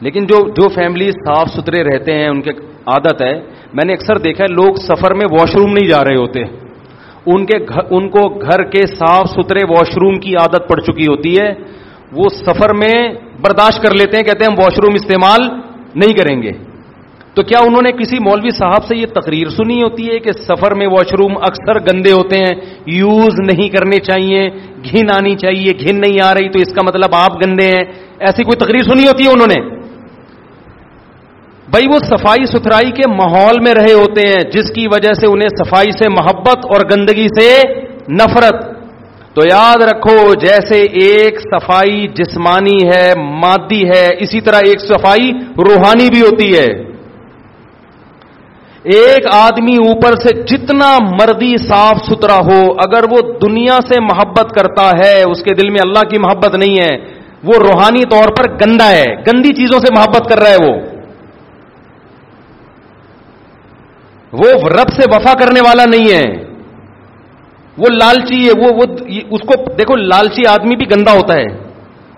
لیکن جو جو فیملی صاف ستھرے رہتے ہیں، ان کے عادت ہے، میں نے اکثر دیکھا ہے، لوگ سفر میں واش روم نہیں جا رہے ہوتے۔ ان کے ان کو گھر کے صاف ستھرے واش روم کی عادت پڑ چکی ہوتی ہے۔ وہ سفر میں برداشت کر لیتے ہیں، کہتے ہیں ہم واش روم استعمال نہیں کریں گے۔ تو کیا انہوں نے کسی مولوی صاحب سے یہ تقریر سنی ہوتی ہے کہ سفر میں واش روم اکثر گندے ہوتے ہیں، یوز نہیں کرنے چاہیے، گھن آنی چاہیے، گھن نہیں آ رہی، تو اس کا مطلب آپ گندے ہیں؟ ایسی کوئی تقریر سنی ہوتی ہے انہوں نے؟ بھائی وہ صفائی ستھرائی کے ماحول میں رہے ہوتے ہیں، جس کی وجہ سے انہیں صفائی سے محبت اور گندگی سے نفرت۔ تو یاد رکھو، جیسے ایک صفائی جسمانی ہے، مادی ہے، اسی طرح ایک صفائی روحانی بھی ہوتی ہے۔ ایک آدمی اوپر سے جتنا مردی صاف ستھرا ہو، اگر وہ دنیا سے محبت کرتا ہے، اس کے دل میں اللہ کی محبت نہیں ہے، وہ روحانی طور پر گندا ہے، گندی چیزوں سے محبت کر رہا ہے وہ۔ وہ رب سے وفا کرنے والا نہیں ہے۔ وہ لالچی ہے وہ, وہ اس کو دیکھو لالچی آدمی بھی گندا ہوتا ہے۔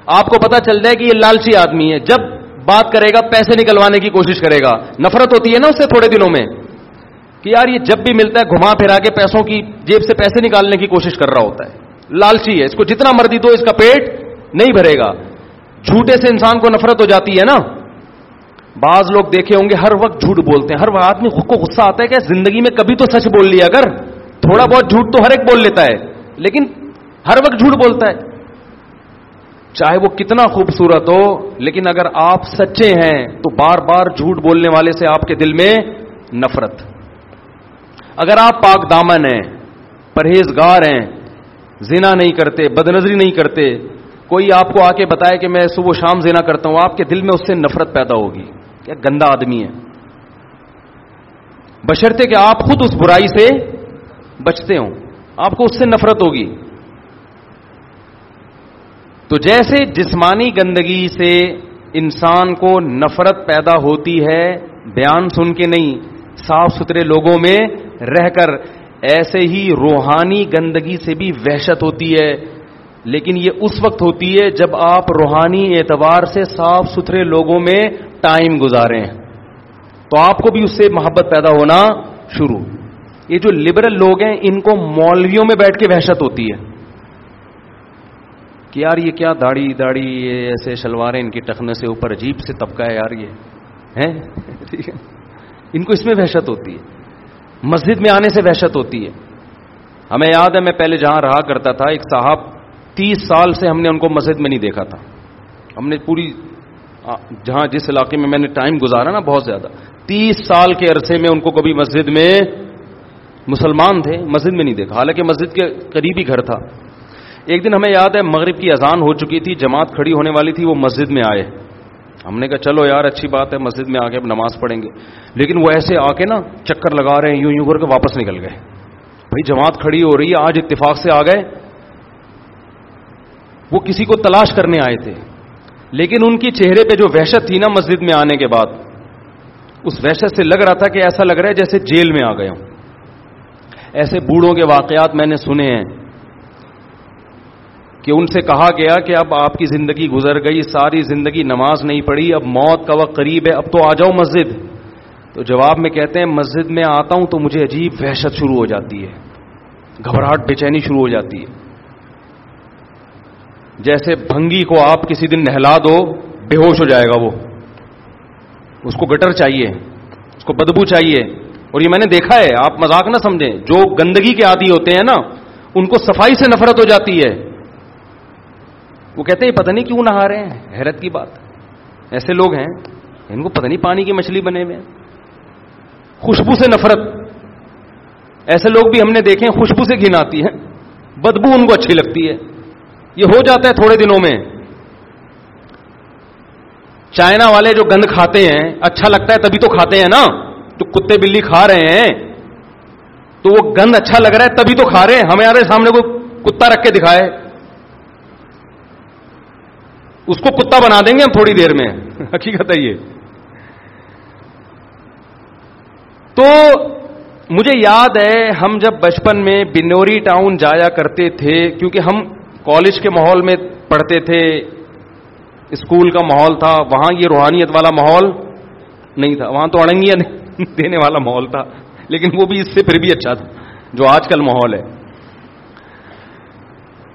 آپ کو پتا چل جائے کہ یہ لالچی آدمی ہے۔ جب بات کرے گا پیسے نکلوانے کی کوشش کرے گا۔ نفرت ہوتی ہے نا اس سے تھوڑے دنوں میں کہ یار یہ جب بھی ملتا ہے گھما پھرا کے پیسوں کی جیب سے پیسے نکالنے کی کوشش کر رہا ہوتا ہے۔ لالچی ہے۔ اس کو جتنا مرضی دو اس کا پیٹ نہیں بھرے گا۔ جھوٹے سے انسان کو نفرت ہو جاتی ہے نا۔ بعض لوگ دیکھے ہوں گے ہر وقت جھوٹ بولتے ہیں، ہر آدمی خود کو غصہ آتا ہے کہ زندگی میں کبھی تو سچ بول لیا، اگر تھوڑا بہت جھوٹ تو ہر ایک بول لیتا ہے، لیکن ہر وقت جھوٹ بولتا ہے۔ چاہے وہ کتنا خوبصورت ہو، لیکن اگر آپ سچے ہیں تو بار بار جھوٹ بولنے والے سے آپ کے دل میں نفرت۔ اگر آپ پاک دامن ہیں، پرہیزگار ہیں، زنا نہیں کرتے بد نظری نہیں کرتے، کوئی آپ کو آ کے بتائے کہ میں صبح شام زنا کرتا ہوں، آپ کے دل میں اس سے نفرت پیدا ہوگی۔ کیا گندا آدمی ہے۔ بشرتے کہ آپ خود اس برائی سے بچتے ہوں۔ آپ کو اس سے نفرت ہوگی۔ تو جیسے جسمانی گندگی سے انسان کو نفرت پیدا ہوتی ہے، بیان سن کے نہیں، صاف ستھرے لوگوں میں رہ کر، ایسے ہی روحانی گندگی سے بھی وحشت ہوتی ہے۔ لیکن یہ اس وقت ہوتی ہے جب آپ روحانی اعتبار سے صاف ستھرے لوگوں میں ٹائم گزاریں تو آپ کو بھی اس سے محبت پیدا ہونا شروع۔ یہ جو لبرل لوگ ہیں، ان کو مولویوں میں بیٹھ کے وحشت ہوتی ہے۔ کہ یار یہ کیا داڑھی داڑھی، یہ ایسے شلواریں ان کی ٹکنے سے اوپر عجیب سے طبقہ ہے یار یہ۔ ان کو اس میں وحشت ہوتی ہے۔ مسجد میں آنے سے وحشت ہوتی ہے۔ ہمیں یاد ہے، میں پہلے جہاں رہا کرتا تھا، ایک صاحب تیس سال سے ہم نے ان کو مسجد میں نہیں دیکھا تھا۔ ہم نے پوری جہاں جس علاقے میں میں نے ٹائم گزارا نا بہت زیادہ، تیس سال کے عرصے میں ان کو کبھی مسجد میں مسلمان تھے، مسجد میں نہیں دیکھا، حالانکہ مسجد کے قریبی گھر تھا۔ ایک دن ہمیں یاد ہے، مغرب کی اذان ہو چکی تھی، جماعت کھڑی ہونے والی تھی، وہ مسجد میں آئے۔ ہم نے کہا، چلو یار، اچھی بات ہے، مسجد میں آ کے اب نماز پڑھیں گے۔ لیکن وہ ایسے آ کے نا چکر لگا رہے ہیں، یوں یوں کر کے واپس نکل گئے۔ بھائی، جماعت کھڑی ہو رہی ہے، آج اتفاق سے آ گئے۔ وہ کسی کو تلاش کرنے آئے تھے۔ لیکن ان کی چہرے پہ جو وحشت تھی نا مسجد میں آنے کے بعد، اس وحشت سے لگ رہا تھا کہ ایسا لگ رہا ہے جیسے جیل میں آ گیا ہوں۔ ایسے بوڑھوں کے واقعات میں نے سنے ہیں کہ ان سے کہا گیا کہ اب آپ کی زندگی گزر گئی، ساری زندگی نماز نہیں پڑھی، اب موت کا وقت قریب ہے، اب تو آ جاؤ مسجد۔ تو جواب میں کہتے ہیں، مسجد میں آتا ہوں تو مجھے عجیب وحشت شروع ہو جاتی ہے، گھبراہٹ، بے چینی شروع ہو جاتی ہے۔ جیسے بھنگی کو آپ کسی دن نہلا دو بے ہوش ہو جائے گا وہ۔ اس کو گٹر چاہیے، اس کو بدبو چاہیے۔ اور یہ میں نے دیکھا ہے، آپ مذاق نہ سمجھیں۔ جو گندگی کے عادی ہوتے ہیں نا، ان کو صفائی سے نفرت ہو جاتی ہے۔ وہ کہتے ہیں، پتہ نہیں کیوں نہا رہے ہیں؟ حیرت کی بات۔ ایسے لوگ ہیں، ان کو پتہ نہیں پانی کی مچھلی بنے ہوئے خوشبو سے نفرت۔ ایسے لوگ بھی ہم نے دیکھے خوشبو سے گھن آتی ہے بدبو ان کو اچھی لگتی ہے۔ یہ ہو جاتا ہے تھوڑے دنوں میں۔ چائنا والے جو گند کھاتے ہیں اچھا لگتا ہے تبھی تو کھاتے ہیں نا۔ جو کتے بلی کھا رہے ہیں۔ تو وہ گند اچھا لگ رہا ہے تبھی تو کھا رہے ہیں۔ ہمارے سامنے کوئی کتا رکھ کے دکھائے۔ اس کو کتا بنا دیں گے ہم تھوڑی دیر میں۔ حقیقت ہے یہ۔ تو مجھے یاد ہے، ہم جب بچپن میں بنوری ٹاؤن جایا کرتے تھے، کیونکہ ہم کالج کے ماحول میں پڑھتے تھے، اسکول کا ماحول تھا، وہاں یہ روحانیت والا ماحول نہیں تھا، وہاں تو اڑنگیاں دینے والا ماحول تھا، لیکن وہ بھی اس سے پھر بھی اچھا تھا، جو آج کل ماحول ہے۔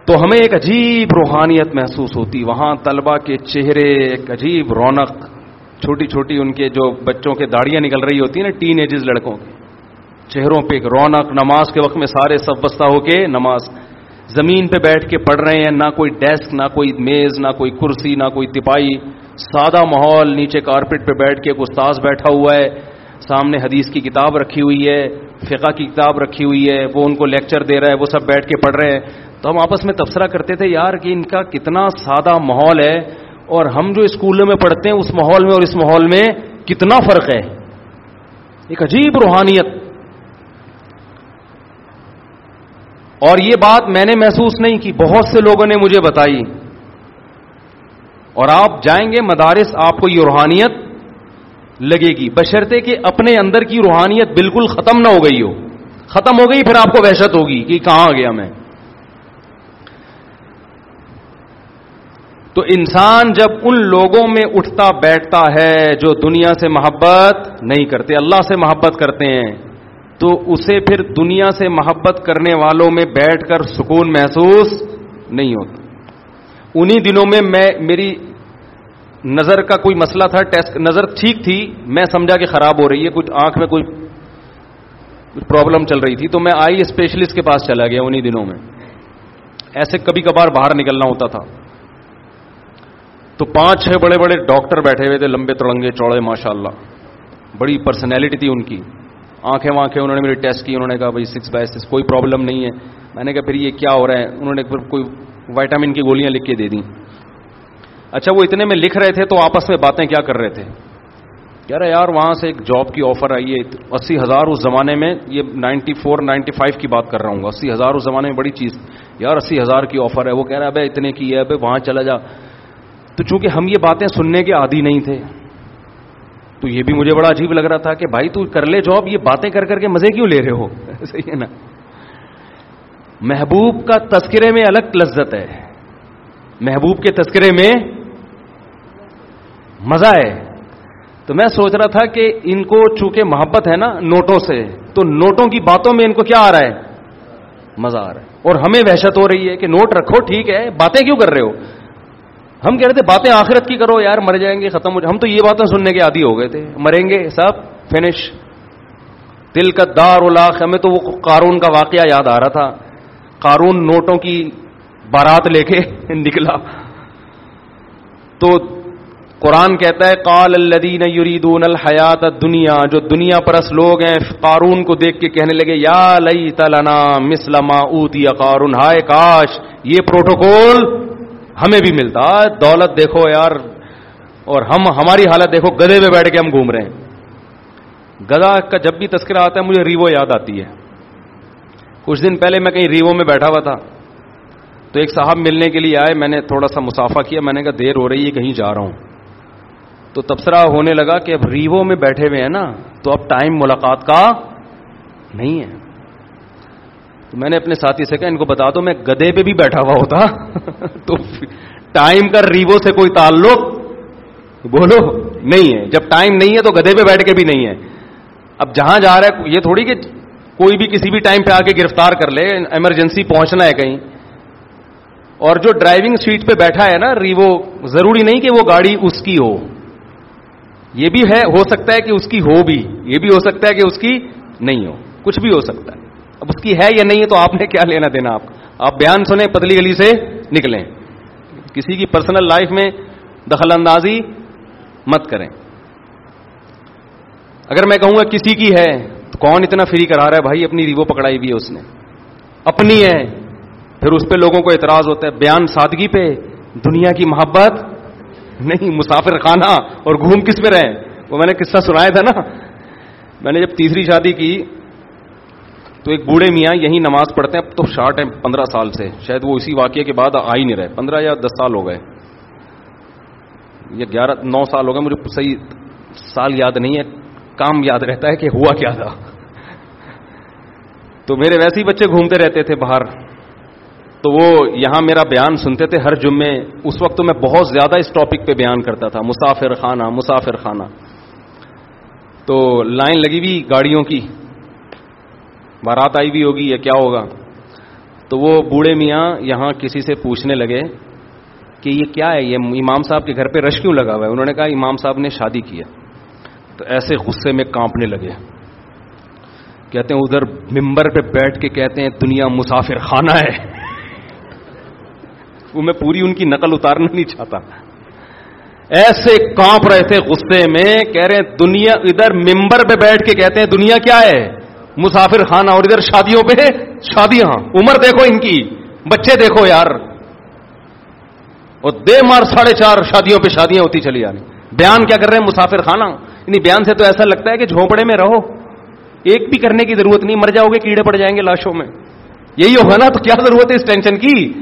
تو ہمیں ایک عجیب روحانیت محسوس ہوتی، وہاں طلبہ کے چہرے ایک عجیب رونق، چھوٹی چھوٹی ان کے جو بچوں کے داڑیاں نکل رہی ہوتی ہیں نا، ٹین ایجز لڑکوں کے۔ چہروں پہ ایک رونق، نماز کے وقت میں سارے سب بستہ ہو کے نماز زمین پہ بیٹھ کے پڑھ رہے ہیں، نہ کوئی ڈیسک، نہ کوئی میز، نہ کوئی کرسی، نہ کوئی تپائی سادہ ماحول، نیچے کارپیٹ پہ بیٹھ کے ایک استاذ بیٹھا ہوا ہے، سامنے حدیث کی کتاب رکھی ہوئی ہے، فقہ کی کتاب رکھی ہوئی ہے، وہ ان کو لیکچر دے رہا ہے، وہ سب بیٹھ کے پڑھ رہے ہیں۔ تو ہم آپس میں تبصرہ کرتے تھے، یار کہ ان کا کتنا سادہ ماحول ہے، اور ہم جو اسکولوں میں پڑھتے ہیں، اس ماحول میں اور اس ماحول میں کتنا فرق ہے۔ ایک عجیب روحانیت۔ اور یہ بات میں نے محسوس نہیں کی، بہت سے لوگوں نے مجھے بتائی۔ اور آپ جائیں گے، مدارس آپ کو یہ روحانیت لگے گی۔ بشرتے کہ اپنے اندر کی روحانیت بالکل ختم نہ ہو گئی ہو۔ ختم ہو گئی، پھر آپ کو وحشت ہوگی کہ کہاں گیا میں۔ تو انسان جب ان لوگوں میں اٹھتا بیٹھتا ہے جو دنیا سے محبت نہیں کرتے، اللہ سے محبت کرتے ہیں تو اسے پھر دنیا سے محبت کرنے والوں میں بیٹھ کر سکون محسوس نہیں ہوتا۔ انہی دنوں میں میں، میری نظر کا کوئی مسئلہ تھا، ٹیسٹ، نظر ٹھیک تھی، میں سمجھا کہ خراب ہو رہی ہے، کچھ آنکھ میں کوئی پرابلم چل رہی تھی، تو میں آئی اسپیشلسٹ کے پاس چلا گیا انہی دنوں میں۔ ایسے کبھی کبھار باہر نکلنا ہوتا تھا۔ تو پانچ چھ بڑے بڑے ڈاکٹر بیٹھے ہوئے تھے، لمبے تڑنگے چوڑے ماشاء اللہ بڑی پرسنالٹی تھی ان کی۔ آنکھیں وانکھیں انہوں نے میری ٹیسٹ کی، انہوں نے کہا بھائی سکس بائی سکس کوئی پرابلم نہیں ہے۔ میں نے کہا پھر یہ کیا ہو رہا ہے؟ انہوں نے پھر کوئی وائٹامن کی گولیاں لکھ کے دے دیں۔ اچھا وہ اتنے میں لکھ رہے تھے تو آپس میں باتیں کیا کر رہے تھے؟ کہہ رہے، یار، وہاں سے ایک جاب کی آفر آئی ہے۔ اسی ہزار اس زمانے میں، یہ نائنٹی فور، نائنٹی فائیو کی بات کر رہا ہوں اسی ہزار اس زمانے میں بڑی چیز۔ یار، اسی ہزار کی آفر ہے۔ وہ کہہ رہا ہے بھائی اتنے کی ہے بھائی وہاں چلا جا۔ تو چونکہ ہم یہ باتیں سننے کے عادی نہیں تھے تو یہ بھی مجھے بڑا عجیب لگ رہا تھا کہ بھائی تو کر لے جاب، یہ باتیں کر کر کے مزے کیوں لے رہے ہو؟ صحیح ہے نا؟ محبوب کا تذکرے میں الگ لذت ہے۔ محبوب کے تذکرے میں مزہ ہے۔ تو میں سوچ رہا تھا کہ ان کو چونکہ محبت ہے نا نوٹوں سے، تو نوٹوں کی باتوں میں ان کو کیا آ رہا ہے؟ مزہ آ رہا ہے۔ اور ہمیں وحشت ہو رہی ہے کہ نوٹ رکھو، ٹھیک ہے، باتیں کیوں کر رہے ہو؟ ہم کہہ رہے تھے، باتیں آخرت کی کرو، یار مر جائیں گے، ختم ہو جائے ہم تو یہ باتیں سننے کے عادی ہو گئے تھے۔ مریں گے سب، فنش۔ دل کا دار الاخ ہمیں تو وہ قارون کا واقعہ یاد آ رہا تھا۔ قارون نوٹوں کی بارات لے کے نکلا۔ تو قرآن کہتا ہے کال الدین یریدون الحیات دنیا جو دنیا پرس لوگ ہیں، قارون کو دیکھ کے کہنے لگے، یا لئی تلنا مسلما اوتی قارون۔ ہائے کاش، یہ پروٹوکول ہمیں بھی ملتا دولت دیکھو یار، اور ہم، ہماری حالت دیکھو، گدے میں بیٹھ کے ہم گھوم رہے ہیں۔ گدا کا جب بھی تذکرہ آتا ہے، مجھے ریوو یاد آتی ہے۔ کچھ دن پہلے میں کہیں ریوو میں بیٹھا ہوا تھا۔ تو ایک صاحب ملنے کے لیے آئے، میں نے تھوڑا سا مسافہ کیا، میں نے کہا دیر ہو رہی ہے، کہیں جا رہا ہوں۔ تو تبصرہ ہونے لگا کہ اب ریوو میں بیٹھے ہوئے ہیں نا، تو اب ٹائم ملاقات کا نہیں ہے۔ تو میں نے اپنے ساتھی سے کہا، ان کو بتا دو، میں گدے پہ بھی بیٹھا ہوا ہوتا۔ تو ٹائم کا ریوو سے کوئی تعلق؟ بولو، نہیں ہے۔ جب ٹائم نہیں ہے تو گدے پہ بیٹھ کے بھی نہیں ہے۔ اب جہاں جا رہا ہے، یہ تھوڑی کہ کوئی بھی کسی بھی ٹائم پہ آ کے گرفتار کر لے، ایمرجنسی پہنچنا ہے کہیں۔ اور جو ڈرائیونگ سیٹ پہ بیٹھا ہے نا، ریوو، ضروری نہیں کہ وہ گاڑی اس کی ہو۔ یہ بھی ہے، ہو سکتا ہے کہ اس کی ہو بھی۔ یہ بھی ہو سکتا ہے کہ اس کی نہیں ہو۔ کچھ بھی ہو سکتا ہے۔ اب اس کی ہے یا نہیں ہے تو آپ نے کیا لینا دینا آپ آپ بیان سنیں، پتلی گلی سے نکلیں۔ کسی کی پرسنل لائف میں دخل اندازی مت کریں۔ اگر میں کہوں گا کسی کی ہے، تو کون اتنا فری کرا رہا ہے بھائی؟ اپنی ریوو پکڑائی بھی ہے اس نے۔ اپنی ہے، پھر اس پہ لوگوں کو اعتراض ہوتا ہے۔ بیان سادگی پہ، دنیا کی محبت نہیں، مسافر خانہ اور گھوم کس پہ رہے وہ میں نے قصہ سنایا تھا نا۔ میں نے جب تیسری شادی کی تو ایک بوڑھے میاں یہی نماز پڑھتے ہیں، اب تو شارٹ ہے پندرہ سال سے۔ شاید وہ اسی واقعے کے بعد آ ہی نہیں رہے۔ پندرہ یا دس سال ہو گئے۔ یا گیارہ، نو سال ہو گئے، مجھے صحیح سال یاد نہیں ہے۔ کام یاد رہتا ہے کہ ہوا کیا تھا۔ تو میرے ویسے ہی بچے گھومتے رہتے تھے باہر۔ تو وہ یہاں میرا بیان سنتے تھے ہر جمعے۔ اس وقت تو میں بہت زیادہ اس ٹاپک پہ بیان کرتا تھا، مسافر خانہ مسافر خانہ۔ تو لائن لگی ہوئی گاڑیوں کی۔ بارات آئی بھی ہوگی یا کیا ہوگا؟ تو وہ بوڑھے میاں یہاں کسی سے پوچھنے لگے کہ یہ کیا ہے؟ یہ امام صاحب کے گھر پہ رش کیوں لگا ہوا ہے؟ انہوں نے کہا، امام صاحب نے شادی کی ہے۔ تو ایسے غصے میں کانپنے لگے۔ کہتے ہیں، ادھر ممبر پہ بیٹھ کے کہتے ہیں، دنیا مسافر خانہ ہے۔ وہ میں پوری ان کی نقل اتارنا نہیں چاہتا۔ ایسے کانپ رہے تھے غصے میں، کہہ رہے ہیں، دنیا، ادھر ممبر پہ بیٹھ کے کہتے ہیں، دنیا کیا ہے؟ مسافر خانہ اور ادھر شادیوں پہ شادیاں۔ عمر دیکھو ان کی، بچے دیکھو یار۔ اور دے مار ساڑھے چار شادیوں پہ شادیاں ہوتی چلی جانی بیان کیا کر رہے ہیں مسافر خانہ انہیں یعنی بیان سے تو ایسا لگتا ہے کہ جھونپڑے میں رہو۔ ایک بھی کرنے کی ضرورت نہیں، مر جاؤ گے، کیڑے پڑ جائیں گے لاشوں میں۔ یہی ہوگا نا، تو کیا ضرورت ہے اس ٹینشن کی؟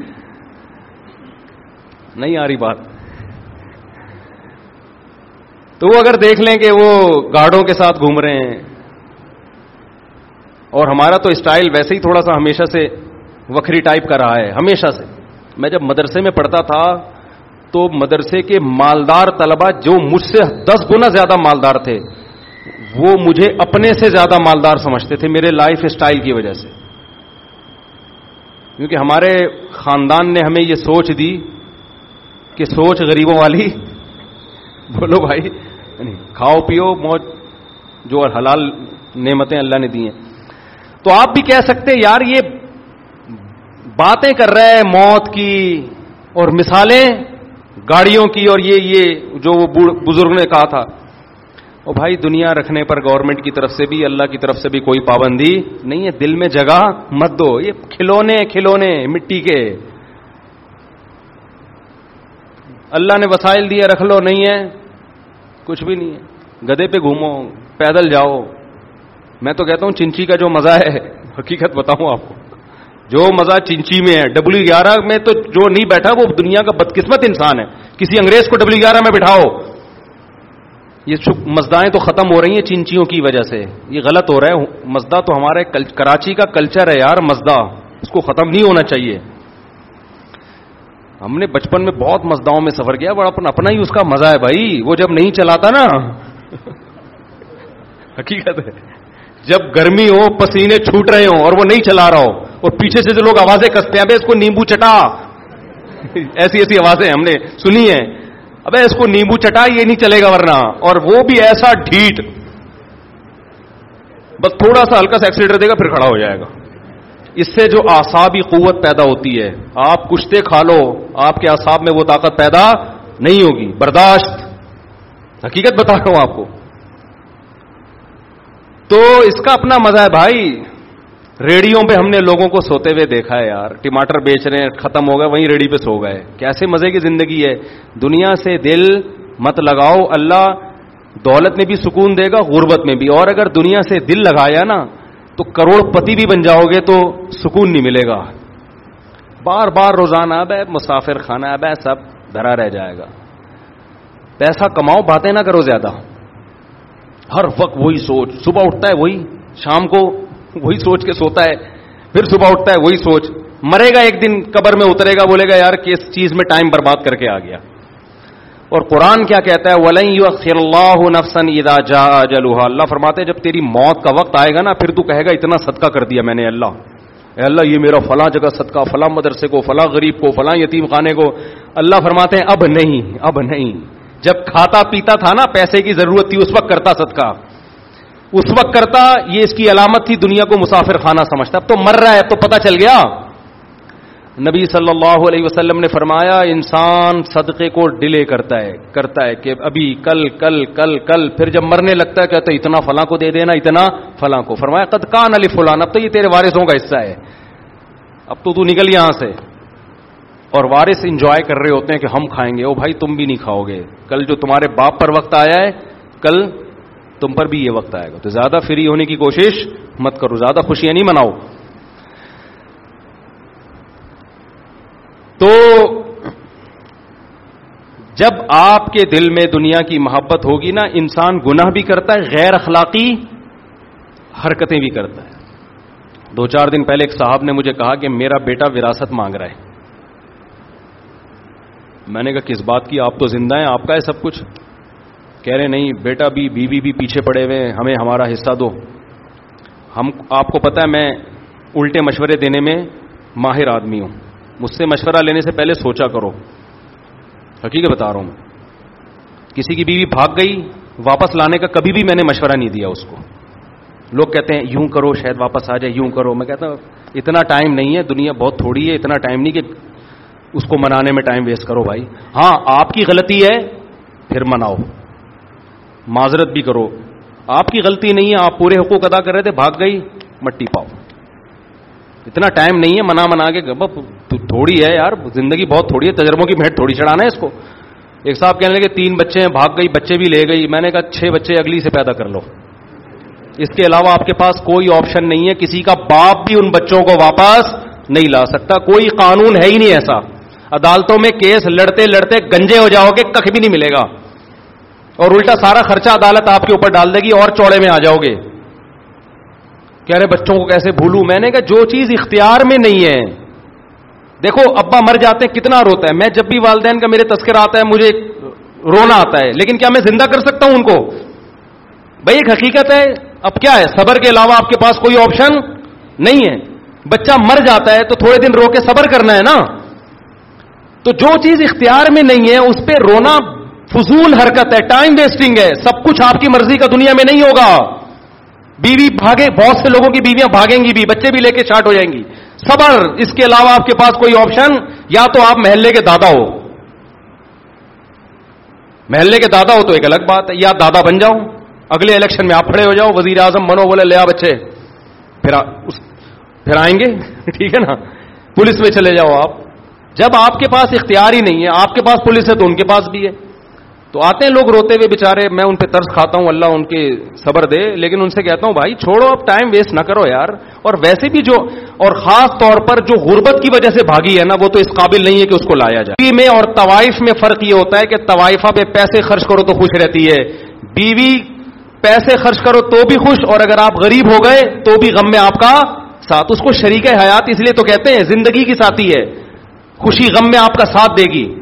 نہیں آ رہی بات۔ تو وہ اگر دیکھ لیں کہ وہ گارڈوں کے ساتھ گھوم رہے ہیں اور ہمارا تو اسٹائل ویسے ہی تھوڑا سا ہمیشہ سے وکری ٹائپ کا رہا ہے، ہمیشہ سے۔ میں جب مدرسے میں پڑھتا تھا تو مدرسے کے مالدار طلبہ جو مجھ سے دس گنا زیادہ مالدار تھے، وہ مجھے اپنے سے زیادہ مالدار سمجھتے تھے میرے لائف اسٹائل کی وجہ سے۔ کیونکہ ہمارے خاندان نے ہمیں یہ سوچ دی کہ سوچ غریبوں والی، بولو بھائی یعنی کھاؤ پیو، موج، جو حلال نعمتیں اللہ نے دی ہیں۔ تو آپ بھی کہہ سکتے یار یہ باتیں کر رہے ہیں موت کی اور مثالیں گاڑیوں کی اور یہ یہ جو وہ بزرگ نے کہا تھا۔ اور بھائی دنیا رکھنے پر گورنمنٹ کی طرف سے بھی، اللہ کی طرف سے بھی کوئی پابندی نہیں ہے۔ دل میں جگہ مت دو۔ یہ کھلونے کھلونے مٹی کے۔ اللہ نے وسائل دیے، رکھ لو، نہیں ہے۔ کچھ بھی نہیں ہے۔ گدے پہ گھومو، پیدل جاؤ۔ میں تو کہتا ہوں چنچی کا جو مزہ ہے، حقیقت بتاؤں آپ کو۔ جو مزہ چنچی میں ہے ڈبلو گیارہ میں تو جو نہیں بیٹھا، وہ دنیا کا بدقسمت انسان ہے۔ کسی انگریز کو ڈبلو گیارہ میں بٹھاؤ۔ یہ مزدائیں تو ختم ہو رہی ہیں چنچیوں کی وجہ سے۔ یہ غلط ہو رہا ہے۔ مزدہ تو ہمارے کراچی کا کلچر ہے یار، مزدہ۔ اس کو ختم نہیں ہونا چاہیے۔ ہم نے بچپن میں بہت مزداؤں میں سفر کیا بڑا اپنا ہی اس کا مزہ ہے بھائی۔ وہ جب نہیں چلاتا نا، حقیقت ہے۔ جب گرمی ہو، پسینے چھوٹ رہے ہوں اور وہ نہیں چلا رہا ہو، اور پیچھے سے جو لوگ آوازیں کستے ہیں اس کو نیمبو چٹا۔ ایسی ایسی آوازیں ہم نے سنی ہیں۔ ابے اس کو نیمبو چٹا، یہ نہیں چلے گا ورنہ۔ اور وہ بھی ایسا ڈھیٹ۔ بس تھوڑا سا ہلکا سا ایکسیلیٹر دے گا، پھر کھڑا ہو جائے گا۔ اس سے جو آسابی قوت پیدا ہوتی ہے، آپ کشتے کھا لو، آپ کے آساب میں وہ طاقت پیدا نہیں ہوگی۔ برداشت۔ حقیقت بتا رہا ہوں آپ کو۔ تو اس کا اپنا مزہ ہے بھائی۔ ریڑیوں پہ ہم نے لوگوں کو سوتے ہوئے دیکھا ہے یار۔ ٹماٹر بیچ رہے ہیں، ختم ہو گئے، وہیں ریڑی پہ سو گئے۔ کیسے مزے کی زندگی ہے۔ دنیا سے دل مت لگاؤ، اللہ دولت میں بھی سکون دے گا، غربت میں بھی۔ اور اگر دنیا سے دل لگایا نا، تو کروڑ پتی بھی بن جاؤ گے تو سکون نہیں ملے گا۔ بار بار روزانہ اب ہے، مسافر خانہ اب ہے، سب دھرا رہ جائے گا۔ پیسہ کماؤ، باتیں نہ کرو زیادہ۔ ہر وقت وہی سوچ۔ صبح اٹھتا ہے وہی، شام کو وہی سوچ کے سوتا ہے، پھر صبح اٹھتا ہے وہی سوچ۔ مرے گا ایک دن قبر میں اترے گا، بولے گا یار کس چیز میں ٹائم برباد کر کے آ گیا۔ اور قرآن کیا کہتا ہے؟ اللہ نفسن ادا جا جلوہ اللہ فرماتے جب تیری موت کا وقت آئے گا نا، پھر تو کہے گا، اتنا صدقہ کر دیا میں نے اللہ۔ اے اللہ، یہ میرا فلاں جگہ صدقہ، فلاں مدرسے کو، فلاں غریب کو، فلاں یتیم خانے کو۔ اللہ فرماتے ہیں، اب نہیں اب نہیں۔ جب کھاتا پیتا تھا نا، پیسے کی ضرورت تھی، اس وقت کرتا صدقہ۔ اس وقت کرتا، یہ اس کی علامت تھی، دنیا کو مسافر خانہ سمجھتا۔ اب تو مر رہا ہے، اب تو پتہ چل گیا۔ نبی صلی اللہ علیہ وسلم نے فرمایا، انسان صدقے کو ڈیلے کرتا ہے کرتا ہے کہ ابھی کل کل کل کل، پھر جب مرنے لگتا ہے کہتے اتنا فلاں کو دے دینا، اتنا فلاں کو۔ فرمایا، قد کان علی فلان، اب تو یہ تیرے وارثوں کا حصہ ہے۔ اب تو تو نکل یہاں سے۔ اور وارث انجوائے کر رہے ہوتے ہیں کہ ہم کھائیں گے۔ او بھائی، تم بھی نہیں کھاؤ گے۔ کل جو تمہارے باپ پر وقت آیا ہے، کل تم پر بھی یہ وقت آئے گا۔ تو زیادہ فری ہونے کی کوشش مت کرو، زیادہ خوشیاں نہیں مناؤ۔ تو جب آپ کے دل میں دنیا کی محبت ہوگی نا، انسان گناہ بھی کرتا ہے، غیر اخلاقی حرکتیں بھی کرتا ہے۔ دو چار دن پہلے ایک صاحب نے مجھے کہا کہ میرا بیٹا وراثت مانگ رہا ہے۔ میں نے کہا، کس بات کی؟ آپ تو زندہ ہیں، آپ کا ہے سب کچھ. کہہ رہے، نہیں، بیٹا بھی بیوی بھی پیچھے پڑے ہوئے ہمیں ہمارا حصہ دو۔ ہم، آپ کو پتا ہے، میں الٹے مشورے دینے میں ماہر آدمی ہوں۔ مجھ سے مشورہ لینے سے پہلے سوچا کرو۔ حقیقت بتا رہا ہوں کسی کی بیوی بھاگ گئی، واپس لانے کا کبھی بھی میں نے مشورہ نہیں دیا اس کو۔ لوگ کہتے ہیں، یوں کرو، شاید واپس آ جائے، یوں کرو۔ میں کہتا ہوں، اتنا ٹائم نہیں ہے، دنیا بہت تھوڑی ہے، اتنا ٹائم نہیں کہ اس کو منانے میں ٹائم ویسٹ کرو بھائی۔ ہاں آپ کی غلطی ہے، پھر مناؤ۔ معذرت بھی کرو۔ آپ کی غلطی نہیں ہے، آپ پورے حقوق ادا کر رہے تھے، بھاگ گئی، مٹی پاؤ۔ اتنا ٹائم نہیں ہے منا منا کے۔ تھوڑی ہے یار، زندگی بہت تھوڑی ہے، تجربوں کی بھیٹ تھوڑی چڑھانا ہے اس کو۔ ایک صاحب کہنے لگے، تین بچے ہیں، بھاگ گئی، بچے بھی لے گئی۔ میں نے کہا، چھ بچے اگلی سے پیدا کر لو۔ اس کے علاوہ آپ کے پاس کوئی آپشن نہیں ہے۔ کسی کا باپ بھی ان بچوں کو واپس نہیں لا سکتا۔ کوئی قانون ہے ہی نہیں ایسا۔ عدالتوں میں کیس لڑتے لڑتے گنجے ہو جاؤ گے کخ بھی نہیں ملے گا۔ اور الٹا سارا خرچہ عدالت آپ کے اوپر ڈال دے گی اور چوڑے میں آ جاؤ گے۔ کہہ رہے بچوں کو کیسے بھولوں؟ میں نے کہا جو چیز اختیار میں نہیں ہے۔ دیکھو، ابا مر جاتے ہیں، کتنا روتا ہے۔ میں جب بھی والدین کا میرے تذکر آتا ہے، مجھے رونا آتا ہے۔ لیکن کیا میں زندہ کر سکتا ہوں ان کو؟ بھائی، ایک حقیقت ہے۔ اب کیا ہے؟ صبر کے علاوہ آپ کے پاس کوئی آپشن نہیں ہے۔ بچہ مر جاتا ہے تو تھوڑے دن رو کے صبر کرنا ہے نا۔ تو جو چیز اختیار میں نہیں ہے، اس پہ رونا فضول حرکت ہے ٹائم ویسٹنگ ہے۔ سب کچھ آپ کی مرضی کا دنیا میں نہیں ہوگا۔ بیوی بھاگے، بہت سے لوگوں کی بیویاں بھاگیں گی بھی، بچے بھی لے کے چاٹ ہو جائیں گی۔ صبر، اس کے علاوہ آپ کے پاس کوئی آپشن یا تو آپ محلے کے دادا ہو۔ محلے کے دادا ہو تو ایک الگ بات ہے، یا دادا بن جاؤ اگلے الیکشن میں آپ کھڑے ہو جاؤ، وزیر اعظم بنو، بولے لیا بچے۔ پھر پھر آئیں گے۔ ٹھیک ہے نا؟ پولیس میں چلے جاؤ آپ۔ جب آپ کے پاس اختیار ہی نہیں ہے، آپ کے پاس پولیس ہے تو ان کے پاس بھی ہے۔ تو آتے ہیں لوگ روتے ہوئے بےچارے میں ان پہ طرز کھاتا ہوں، اللہ ان کے صبر دے، لیکن ان سے کہتا ہوں، بھائی، چھوڑو، اب ٹائم ویسٹ نہ کرو یار۔ اور ویسے بھی جو، اور خاص طور پر جو غربت کی وجہ سے بھاگی ہے نا، وہ تو اس قابل نہیں ہے کہ اس کو لایا جائے۔ بیوی میں اور طوائف میں فرق یہ ہوتا ہے کہ طوائفہ پہ پیسے خرچ کرو تو خوش رہتی ہے۔ بیوی پیسے خرچ کرو تو بھی خوش، اور اگر آپ غریب ہو گئے تو بھی غم میں آپ کا ساتھ۔ اس کو شریک حیات اس لیے تو کہتے ہیں، زندگی کی ساتھی ہے۔ خوشی غم میں آپ کا ساتھ دے گی۔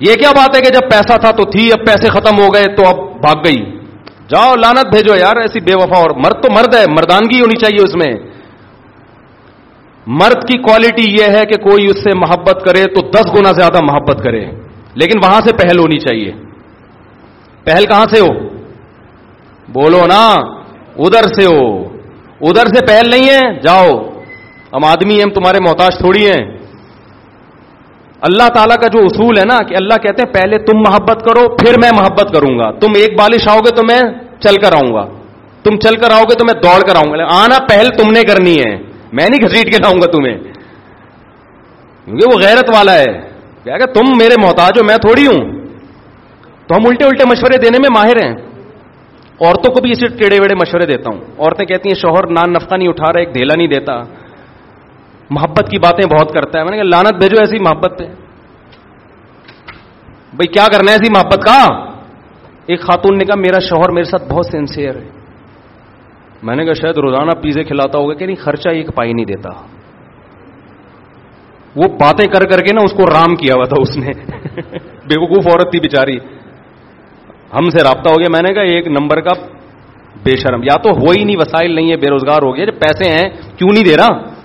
یہ کیا بات ہے کہ جب پیسہ تھا تو تھی، اب پیسے ختم ہو گئے تو اب بھاگ گئی۔ جاؤ لانت بھیجو یار، ایسی بے وفا اور مرد تو مرد ہے، مردانگی ہونی چاہیے اس میں۔ مرد کی کوالٹی یہ ہے کہ کوئی اس سے محبت کرے تو دس گنا زیادہ محبت کرے۔ لیکن وہاں سے پہل ہونی چاہیے۔ پہل کہاں سے ہو؟ بولو نا، ادھر سے ہو۔ ادھر سے پہل نہیں ہے، جاؤ۔ ہم آدمی ہیں، ہم تمہارے محتاج تھوڑی ہیں۔ اللہ تعالیٰ کا جو اصول ہے نا کہ اللہ کہتے ہیں پہلے تم محبت کرو، پھر میں محبت کروں گا۔ تم ایک بالش آؤ گے تو میں چل کر آؤں گا۔ تم چل کر آؤ گے تو میں دوڑ کر آؤں گا۔ آنا پہل تم نے کرنی ہے۔ میں نہیں گھسیٹ کے لاؤں گا تمہیں۔ کیونکہ وہ غیرت والا ہے۔ کیا کہ تم میرے محتاج ہو، میں تھوڑی ہوں۔ تو ہم الٹے الٹے مشورے دینے میں ماہر ہیں۔ عورتوں کو بھی اسے ٹیڑے ویڑے مشورے دیتا ہوں۔ عورتیں کہتی ہیں، شوہر نان نفقہ نہیں اٹھا رہا، ایک ڈھیلا نہیں دیتا۔ محبت کی باتیں بہت کرتا ہے۔ میں نے کہا لانت بھیجو ایسی محبت پہ۔ بھائی کیا کرنا ہے ایسی محبت کا؟ ایک خاتون نے کہا، میرا شوہر میرے ساتھ بہت سینسیئر ہے۔ میں نے کہا، شاید روزانہ پیزے کھلاتا ہوگا کہ نہیں، خرچہ ایک پائی نہیں دیتا۔ وہ باتیں کر کر کے نا، اس کو رام کیا ہوا تھا اس نے۔ بےوقوف عورت تھی بیچاری۔ ہم سے رابطہ ہو گیا۔ میں نے کہا، ایک نمبر کا بے شرم۔ یا تو ہو ہی نہیں، وسائل نہیں ہے، بے روزگار ہو گیا۔ جب پیسے ہیں، کیوں نہیں دے رہا؟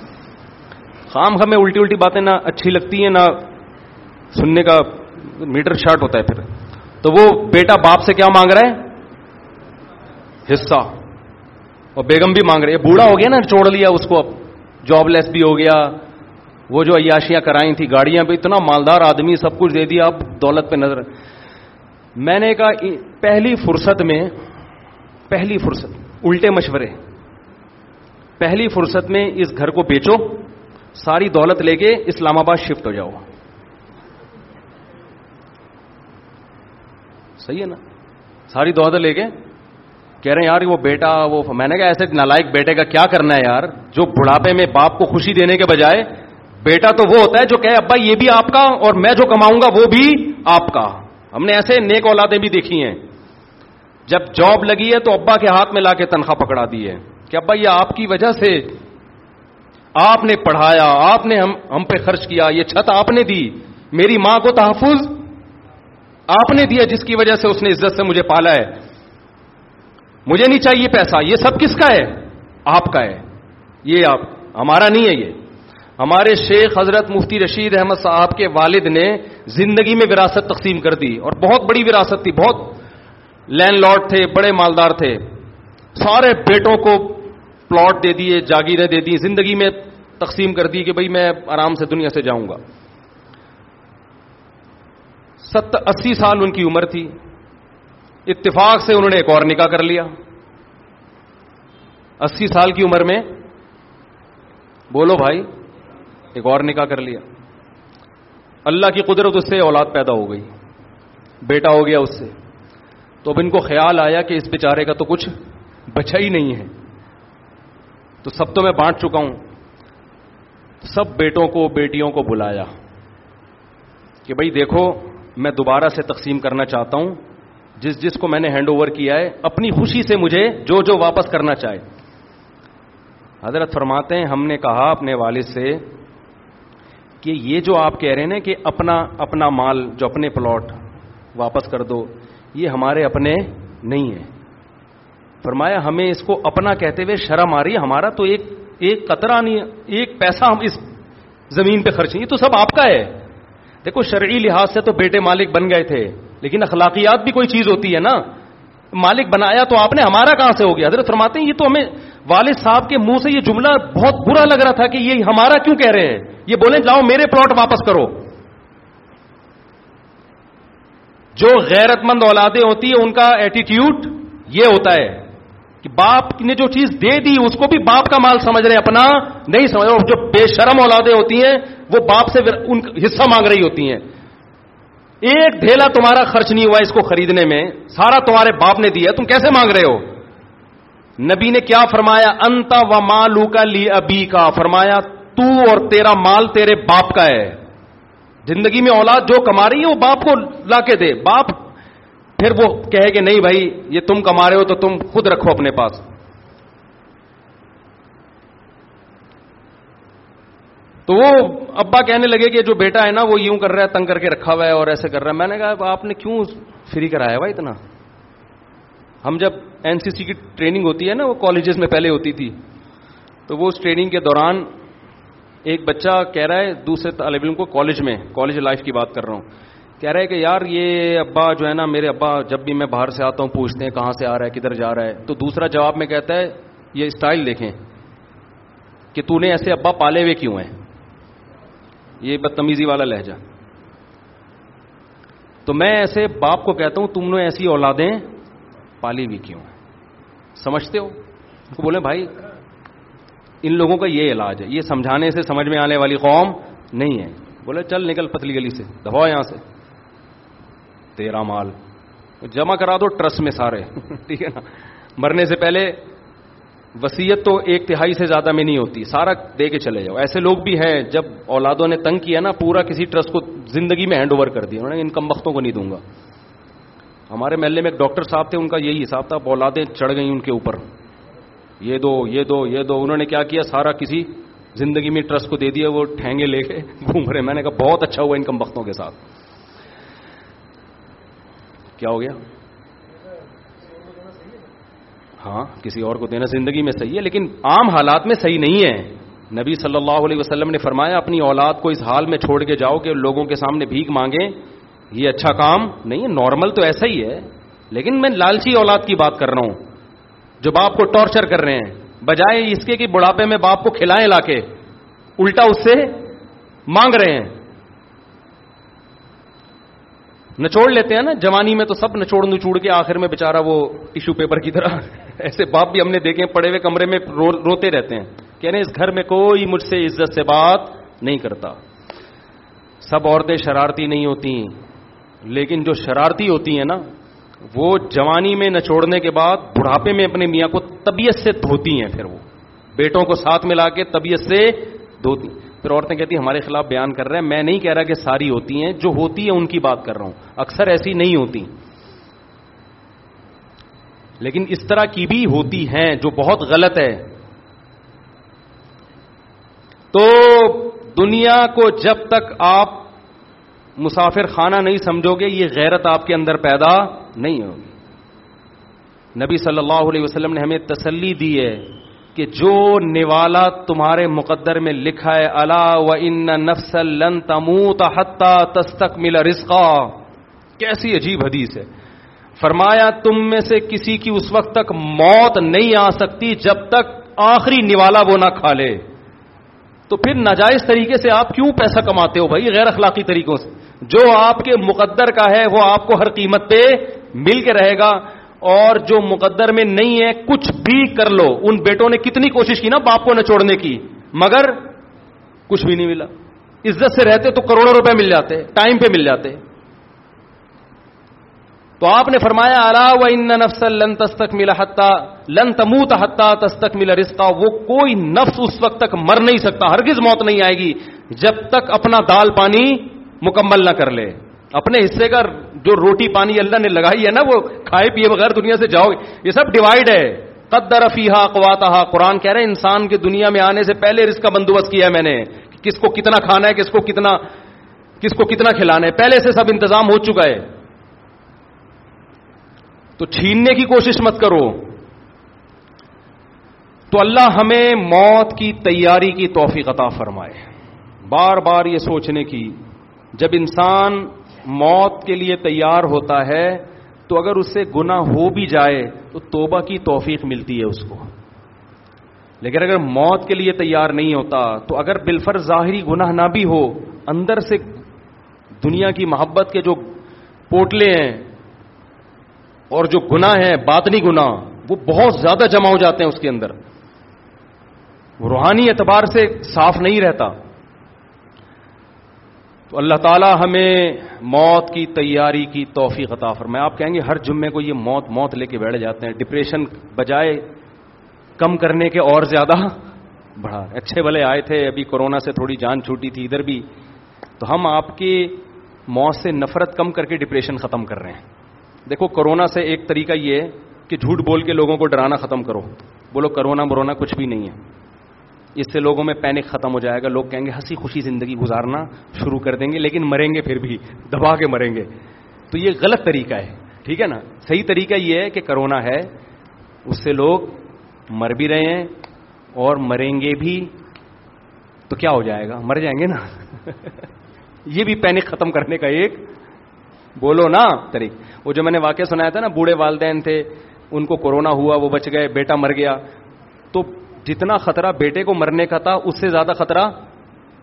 خام ہمیں الٹی الٹی باتیں نہ اچھی لگتی ہیں، نہ سننے کا میٹر شارٹ ہوتا ہے پھر۔ تو وہ بیٹا باپ سے کیا مانگ رہا ہے؟ حصہ۔ اور بیگم بھی مانگ رہے بوڑھا ہو گیا نا، چھوڑ لیا اس کو اب۔ جاب لیس بھی ہو گیا۔ وہ جو عیاشیاں کرائی تھی گاڑیاں پہ اتنا مالدار آدمی سب کچھ دے دیا۔ اب دولت پہ نظر۔ میں نے کہا پہلی فرصت میں، پہلی فرصت، الٹے مشورے۔ پہلی فرصت میں اس گھر کو بیچو۔ ساری دولت لے کے اسلام آباد شفٹ ہو جاؤ۔ صحیح ہے نا؟ ساری دولت لے کے کہہ رہے ہیں یار وہ بیٹا وہ میں نے کہا ایسے نالائک بیٹے کا کیا کرنا ہے یار؟ جو بڑھاپے میں باپ کو خوشی دینے کے بجائے بیٹا تو وہ ہوتا ہے جو کہے، ابا یہ بھی آپ کا اور میں جو کماؤں گا وہ بھی آپ کا۔ ہم نے ایسے نیک اولادیں بھی دیکھی ہیں۔ جب جاب لگی ہے تو ابا کے ہاتھ میں لا کے تنخواہ پکڑا دی ہے۔ کہ ابا یہ آپ کی وجہ سے آپ نے پڑھایا، آپ نے ہم ہم پہ خرچ کیا، یہ چھت آپ نے دی، میری ماں کو تحفظ آپ نے دیا جس کی وجہ سے اس نے عزت سے مجھے پالا ہے۔ مجھے نہیں چاہیے پیسہ، یہ سب کس کا ہے؟ آپ کا ہے۔ یہ آپ ہمارا نہیں ہے یہ۔ ہمارے شیخ حضرت مفتی رشید احمد صاحب کے والد نے زندگی میں وراثت تقسیم کر دی اور بہت بڑی وراثت تھی، بہت لینڈ لارڈ تھے، بڑے مالدار تھے۔ سارے بیٹوں کو پلاٹ دے دیے، جاگیریں دے دی زندگی میں تقسیم کر دی کہ بھائی میں آرام سے دنیا سے جاؤں گا۔ ست اسی سال ان کی عمر تھی۔ اتفاق سے انہوں نے ایک اور نکاح کر لیا۔ اسی سال کی عمر میں بولو بھائی، ایک اور نکاح کر لیا۔ اللہ کی قدرت اس سے اولاد پیدا ہو گئی، بیٹا ہو گیا اس سے۔ تو اب ان کو خیال آیا کہ اس بیچارے کا تو کچھ بچا ہی نہیں ہے۔ تو سب تو میں بانٹ چکا ہوں، سب بیٹوں کو، بیٹیوں کو بلایا کہ بھائی دیکھو، میں دوبارہ سے تقسیم کرنا چاہتا ہوں، جس جس کو میں نے ہینڈ اوور کیا ہے، اپنی خوشی سے مجھے جو جو واپس کرنا چاہے۔ حضرت فرماتے ہیں، ہم نے کہا اپنے والد سے کہ یہ جو آپ کہہ رہے ہیں نا کہ اپنا اپنا مال جو اپنے پلاٹ واپس کر دو، یہ ہمارے اپنے نہیں ہیں۔ فرمایا، ہمیں اس کو اپنا کہتے ہوئے شرم آ رہی ہے ہمارا تو ایک ایک قطرہ نہیں ایک پیسہ ہم اس زمین پہ خرچ نہیں تو سب آپ کا ہے۔ دیکھو، شرعی لحاظ سے تو بیٹے مالک بن گئے تھے، لیکن اخلاقیات بھی کوئی چیز ہوتی ہے نا۔ مالک بنایا تو آپ نے، ہمارا کہاں سے ہو گیا؟ حضرت فرماتے ہیں، یہ تو ہمیں والد صاحب کے منہ سے یہ جملہ بہت برا لگ رہا تھا کہ یہ ہمارا کیوں کہہ رہے ہیں؟ یہ بولیں، جاؤ میرے پلاٹ واپس کرو۔ جو غیرت مند اولادیں ہوتی ہیں، ان کا ایٹیٹیوڈ یہ ہوتا ہے کہ باپ نے جو چیز دے دی، اس کو بھی باپ کا مال سمجھ رہے ہیں۔ اپنا نہیں سمجھ رہے جو بے شرم اولادیں ہوتی ہیں، وہ باپ سے ان حصہ مانگ رہی ہوتی ہیں۔ ایک ڈھیلا تمہارا خرچ نہیں ہوا اس کو خریدنے میں، سارا تمہارے باپ نے دیا، تم کیسے مانگ رہے ہو؟ نبی نے کیا فرمایا؟ انتا و مالو کا لی ابی کا فرمایا، تو اور تیرا مال تیرے باپ کا ہے۔ زندگی میں اولاد جو کما رہی ہے وہ باپ کو لا کے دے۔ باپ پھر وہ کہے کہ نہیں بھائی، یہ تم کما رہے ہو تو تم خود رکھو اپنے پاس۔ تو وہ ابا کہنے لگے کہ جو بیٹا ہے نا، وہ یوں کر رہا ہے، تنگ کر کے رکھا ہوا ہے اور ایسے کر رہا ہے۔ میں نے کہا آپ نے کیوں فری کرایا ہوا اتنا؟ ہم جب این سی سی کی ٹریننگ ہوتی ہے نا، وہ کالجز میں پہلے ہوتی تھی۔ تو وہ اس ٹریننگ کے دوران ایک بچہ کہہ رہا ہے، دوسرے طالب علم کو کالج میں کالج لائف کی بات کر رہا ہوں۔ کہہ رہا ہے کہ یار یہ ابا جو ہے نا میرے ابا جب بھی میں باہر سے آتا ہوں پوچھتے ہیں کہاں سے آ رہا ہے، کدھر جا رہا ہے، تو دوسرا جواب میں کہتا ہے، یہ اسٹائل دیکھیں کہ تو نے ایسے ابا پالے ہوئے کیوں ہیں؟ یہ بدتمیزی والا لہجہ۔ تو میں ایسے باپ کو کہتا ہوں، تم نے ایسی اولادیں پالی ہوئی کیوں ہیں؟ سمجھتے ہو؟ بولے، بھائی، ان لوگوں کا یہ علاج ہے، یہ سمجھانے سے سمجھ میں آنے والی قوم نہیں ہے۔ بولے، چل نکل پتلی گلی سے، دباؤ یہاں سے۔ تیرا مال۔ جمع کرا دو ٹرسٹ میں سارے۔ ٹھیک ہے نا؟ مرنے سے پہلے وسیعت تو ایک تہائی سے زیادہ میں نہیں ہوتی، سارا دے کے چلے جاؤ۔ ایسے لوگ بھی ہیں، جب اولادوں نے تنگ کیا نا، پورا کسی ٹرسٹ کو زندگی میں ہینڈ اوور کر دیا۔ انہوں نے ان کم وقتوں کو نہیں دوں گا۔ ہمارے محلے میں ایک ڈاکٹر صاحب تھے، ان کا یہی حساب تھا، اولادیں چڑھ گئیں ان کے اوپر۔ یہ دو یہ دو یہ دو۔ انہوں نے کیا کیا؟ سارا کسی زندگی میں ٹرسٹ کو دے دیا، وہ ٹھینگے لے کے گھوم رہے۔ میں نے کہا، بہت اچھا ہوا ان کم وقتوں کے ساتھ۔ کیا ہو گیا؟ ہاں کسی اور کو دینا زندگی میں صحیح ہے، لیکن عام حالات میں صحیح نہیں ہے۔ نبی صلی اللہ علیہ وسلم نے فرمایا، اپنی اولاد کو اس حال میں چھوڑ کے جاؤ کہ لوگوں کے سامنے بھیک مانگیں۔ یہ اچھا کام نہیں ہے، نارمل تو ایسا ہی ہے۔ لیکن میں لالچی اولاد کی بات کر رہا ہوں۔ جو باپ کو ٹارچر کر رہے ہیں، بجائے اس کے کہ بڑھاپے میں باپ کو کھلائیں لا کے، الٹا اس سے مانگ رہے ہیں۔ نچوڑ لیتے ہیں نا جوانی میں تو سب نچوڑ نچوڑ کے آخر میں بےچارا وہ ٹیشو پیپر کی طرح ایسے باپ بھی ہم نے دیکھے پڑے ہوئے کمرے میں رو, روتے رہتے ہیں۔ کہہ رہے اس گھر میں کوئی مجھ سے عزت سے بات نہیں کرتا۔ سب عورتیں شرارتی نہیں ہوتی لیکن جو شرارتی ہوتی ہیں نا وہ جوانی میں نچوڑنے کے بعد بڑھاپے میں اپنے میاں کو طبیعت سے دھوتی ہیں پھر وہ۔ بیٹوں کو ساتھ ملا کے طبیعت سے دھوتی۔ پھر عورتیں کہتی ہمارے خلاف بیان کر رہے ہیں، میں نہیں کہہ رہا کہ ساری ہوتی ہیں، جو ہوتی ہیں ان کی بات کر رہا ہوں۔ اکثر ایسی نہیں ہوتی۔ لیکن اس طرح کی بھی ہوتی ہیں جو بہت غلط ہے۔ تو دنیا کو جب تک آپ مسافر خانہ نہیں سمجھو گے، یہ غیرت آپ کے اندر پیدا نہیں ہوگی۔ نبی صلی اللہ علیہ وسلم نے ہمیں تسلی دی ہے۔ کہ جو نوالا تمہارے مقدر میں لکھا ہے اللہ و ان نفسل لن تموت حتہ تستک ملا رسقا کیسی عجیب حدیث ہے۔ فرمایا، تم میں سے کسی کی اس وقت تک موت نہیں آ سکتی جب تک آخری نوالا وہ نہ کھا لے۔ تو پھر ناجائز طریقے سے آپ کیوں پیسہ کماتے ہو بھائی غیر اخلاقی طریقوں سے؟ جو آپ کے مقدر کا ہے، وہ آپ کو ہر قیمت پہ مل کے رہے گا۔ اور جو مقدر میں نہیں ہے، کچھ بھی کر لو۔ ان بیٹوں نے کتنی کوشش کی نا باپ کو نہ چھوڑنے کی۔ مگر کچھ بھی نہیں ملا۔ عزت سے رہتے تو کروڑوں روپے مل جاتے، ٹائم پہ مل جاتے۔ تو آپ نے فرمایا اللہ و ان نفسل لن تستک ملا حتہ لن تموت حتہ تستک ملا رستا وہ کوئی نفس اس وقت تک مر نہیں سکتا، ہرگز موت نہیں آئے گی جب تک اپنا دال پانی مکمل نہ کر لے۔ اپنے حصے کا جو روٹی پانی اللہ نے لگائی ہے نا، وہ کھائے پیے بغیر دنیا سے جاؤ گے۔ یہ سب ڈیوائڈ ہے۔ قدر فیحا قواتہ قرآن کہہ رہے ہیں، انسان کے دنیا میں آنے سے پہلے رس کا بندوبست کیا ہے میں نے کس کو کتنا کھانا ہے، کس کو کتنا، کس کو کتنا کھلانا ہے۔ پہلے سے سب انتظام ہو چکا ہے۔ تو چھیننے کی کوشش مت کرو۔ تو اللہ ہمیں موت کی تیاری کی توفیق عطا فرمائے۔ بار بار یہ سوچنے کی، جب انسان موت کے لیے تیار ہوتا ہے، تو اگر اس سے گنا ہو بھی جائے، تو توبہ کی توفیق ملتی ہے اس کو۔ لیکن اگر موت کے لیے تیار نہیں ہوتا، تو اگر بالفر ظاہری گناہ نہ بھی ہو، اندر سے دنیا کی محبت کے جو پوٹلے ہیں اور جو گنا ہے باطنی گنا وہ بہت زیادہ جمع ہو جاتے ہیں اس کے اندر۔ روحانی اعتبار سے صاف نہیں رہتا۔ تو اللہ تعالیٰ ہمیں موت کی تیاری کی توفیق عطا فرمائے۔ آپ کہیں گے، ہر جمعے کو یہ موت موت لے کے بیٹھ جاتے ہیں۔ ڈپریشن بجائے کم کرنے کے اور زیادہ بڑھا۔ اچھے بھلے آئے تھے، ابھی کورونا سے تھوڑی جان چھوٹی تھی ادھر بھی۔ تو ہم آپ کی موت سے نفرت کم کر کے ڈپریشن ختم کر رہے ہیں۔ دیکھو، کرونا سے ایک طریقہ یہ ہے کہ جھوٹ بول کے لوگوں کو ڈرانا ختم کرو۔ بولو، کرونا برونا کچھ بھی نہیں ہے۔ اس سے لوگوں میں پینک ختم ہو جائے گا۔ لوگ کہیں گے، ہنسی خوشی زندگی گزارنا شروع کر دیں گے، لیکن مریں گے پھر بھی، دبا کے مریں گے۔ تو یہ غلط طریقہ ہے، ٹھیک ہے نا؟ صحیح طریقہ یہ ہے کہ کرونا ہے، اس سے لوگ مر بھی رہے ہیں اور مریں گے بھی۔ تو کیا ہو جائے گا؟ مر جائیں گے نا؟ یہ بھی پینک ختم کرنے کا ایک بولو نا طریق۔ وہ جو میں نے واقعہ سنایا تھا نا، بوڑھے والدین تھے، ان کو کورونا ہوا، وہ بچ گئے، بیٹا مر گیا۔ تو جتنا خطرہ بیٹے کو مرنے کا تھا، اس سے زیادہ خطرہ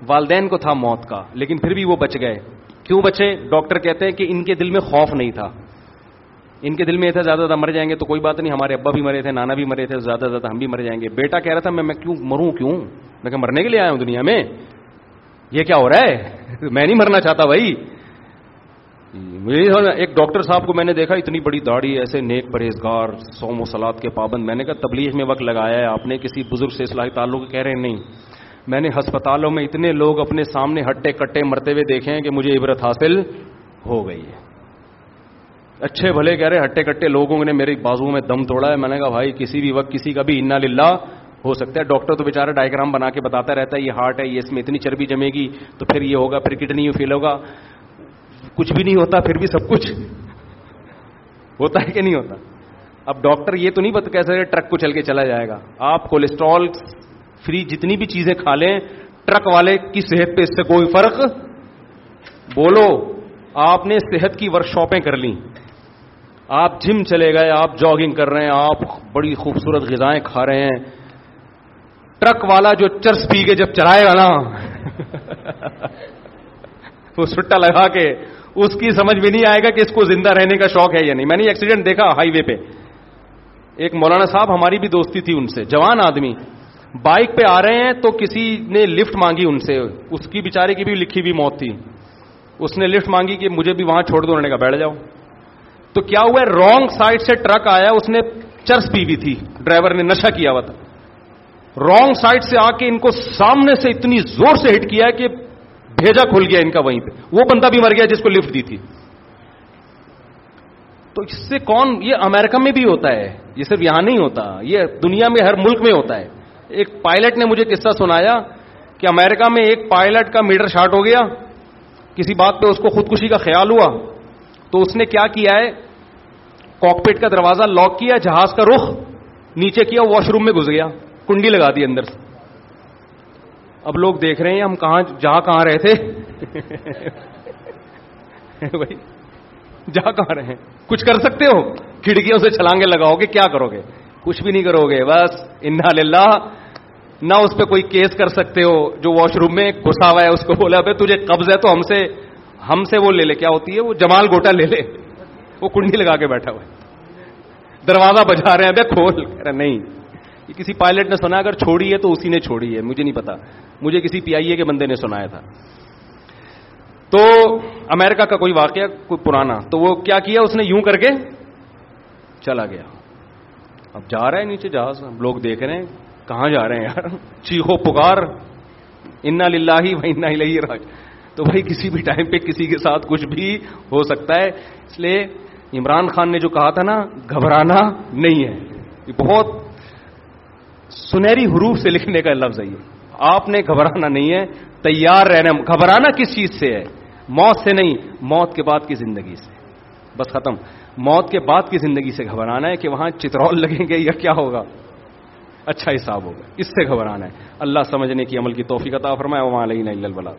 والدین کو تھا موت کا۔ لیکن پھر بھی وہ بچ گئے۔ کیوں بچے؟ ڈاکٹر کہتے ہیں کہ ان کے دل میں خوف نہیں تھا۔ ان کے دل میں یہ تھا، زیادہ زیادہ مر جائیں گے تو کوئی بات نہیں، ہمارے ابا بھی مرے تھے، نانا بھی مرے تھے، زیادہ زیادہ ہم بھی مر جائیں گے۔ بیٹا کہہ رہا تھا، میں میں کیوں مروں، کیوں؟ میں کہ مرنے کے لیے آیا ہوں دنیا میں۔ یہ کیا ہو رہا ہے؟ میں نہیں مرنا چاہتا بھائی۔ ایک ڈاکٹر صاحب کو میں نے دیکھا، اتنی بڑی داڑھی، ایسے نیک پرہیزگار، سوم و سلاد کے پابند۔ میں نے کہا، تبلیغ میں وقت لگایا ہے، آپ نے کسی بزرگ سے اصلاحی تعلق کہہ رہے ہیں؟ نہیں۔ میں نے ہسپتالوں میں اتنے لوگ اپنے سامنے ہٹے کٹے مرتے ہوئے دیکھے ہیں کہ مجھے عبرت حاصل ہو گئی ہے۔ اچھے بھلے کہہ رہے ہٹے کٹے لوگوں نے میری بازو میں دم توڑا ہے۔ میں نے کہا، بھائی، کسی بھی وقت کسی کا بھی انا للہ ہو سکتا ہے۔ ڈاکٹر تو بےچارا ڈائگرام بنا کے بتاتا رہتا ہے، یہ ہارٹ ہے، یہ اس میں اتنی چربی جمے گی تو پھر یہ ہوگا، پھر کڈنی فیل ہوگا۔ کچھ بھی نہیں ہوتا، پھر بھی سب کچھ ہوتا ہے کہ نہیں ہوتا؟ اب ڈاکٹر یہ تو نہیں بتا کیسے ٹرک کو چل کے چلا جائے گا؟ آپ کولیسٹرول فری جتنی بھی چیزیں کھا لیں، ٹرک والے کی صحت پہ اس سے کوئی فرق؟ بولو، آپ نے صحت کی ورک شاپیں کر لی آپ جم چلے گئے، آپ جاگنگ کر رہے ہیں، آپ بڑی خوبصورت غذائیں کھا رہے ہیں۔ ٹرک والا جو چرس پی کے جب چلائے گا نا، وہ سٹا لگا کے اس کی سمجھ بھی نہیں آئے گا کہ اس کو زندہ رہنے کا شوق ہے یا نہیں۔ میں نے ایکسیڈنٹ دیکھا ہائی وے پہ۔ ایک مولانا صاحب ہماری بھی دوستی تھی ان سے، جوان آدمی۔ بائک پہ آ رہے ہیں تو کسی نے لفٹ مانگی ان سے۔ اس کی بیچارے کی بھی لکھی ہوئی موت تھی۔ اس نے لفٹ مانگی کہ مجھے بھی وہاں چھوڑ دو، انہوں نے کہا بیٹھ جاؤ۔ تو کیا ہوا ہے؟ رانگ سائڈ سے ٹرک آیا، اس نے چرس پی ہوئی تھی۔ ڈرائیور نے نشا کیا ہوا تھا۔ رانگ سائڈ سے آ کے ان کو سامنے سے اتنی زور سے ہٹ کیا کہ بھیجا کھل گیا ان کا وہیں پہ۔ وہ بندہ بھی مر گیا جس کو لفٹ دی تھی۔ تو اس سے کون؟ یہ امریکہ میں بھی ہوتا ہے۔ یہ صرف یہاں نہیں ہوتا۔ یہ دنیا میں، ہر ملک میں ہوتا ہے۔ ایک پائلٹ نے مجھے قصہ سنایا کہ امریکہ میں ایک پائلٹ کا میٹر شارٹ ہو گیا۔ کسی بات پہ اس کو خودکشی کا خیال ہوا۔ تو اس نے کیا کیا ہے؟ کاکپیٹ کا دروازہ لاک کیا، جہاز کا رخ نیچے کیا واش روم میں گھس گیا۔ کنڈی لگا دی اندر سے۔ اب لوگ دیکھ رہے ہیں ہم کہاں جہاں کہاں رہے تھے؟ بھائی، جہاں کہاں رہے کچھ کر سکتے ہو؟ کھڑکیوں سے چھلانگے لگاؤ گے، کیا کرو گے؟ کچھ بھی نہیں کرو گے، بس انہ للہ نہ اس پہ کوئی کیس کر سکتے ہو، جو واش روم میں گھسا ہوا ہے، اس کو بولا، بھائی، تجھے قبض ہے تو ہم سے ہم سے وہ لے لے۔ کیا ہوتی ہے؟ وہ جمال گوٹا لے لے۔ وہ کنڈی لگا کے بیٹھا ہوا ہے۔ دروازہ بجا رہے ہیں، بھائی، کھول۔ رہے نہیں یہ کسی پائلٹ نے سنا اگر چھوڑی ہے تو اسی نے چھوڑی ہے، مجھے نہیں پتا۔ مجھے کسی پی آئی اے کے بندے نے سنایا تھا۔ تو امریکہ کا کوئی واقعہ، کوئی پرانا، تو وہ کیا کیا اس نے؟ یوں کر کے چلا گیا۔ اب جا رہا ہے نیچے جہاز لوگ دیکھ رہے ہیں۔ کہاں جا رہے ہیں یار؟ چیخو پکار۔ انا للہ انا ہی راج تو بھائی، کسی بھی ٹائم پہ کسی کے ساتھ کچھ بھی ہو سکتا ہے۔ اس لیے عمران خان نے جو کہا تھا نا، گھبرانا نہیں ہے۔ یہ بہت سنہری حروف سے لکھنے کا لفظ ہے یہ۔ آپ نے گھبرانا نہیں ہے، تیار رہنا۔ گھبرانا کس چیز سے ہے؟ موت سے نہیں، موت کے بعد کی زندگی سے۔ بس ختم۔ موت کے بعد کی زندگی سے گھبرانا ہے کہ وہاں چترول لگیں گے یا کیا ہوگا؟ اچھا حساب ہوگا۔ اس سے گھبرانا ہے۔ اللہ سمجھنے کی عمل کی توفیق عطا فرمائے۔ وہاں علیہ البلاد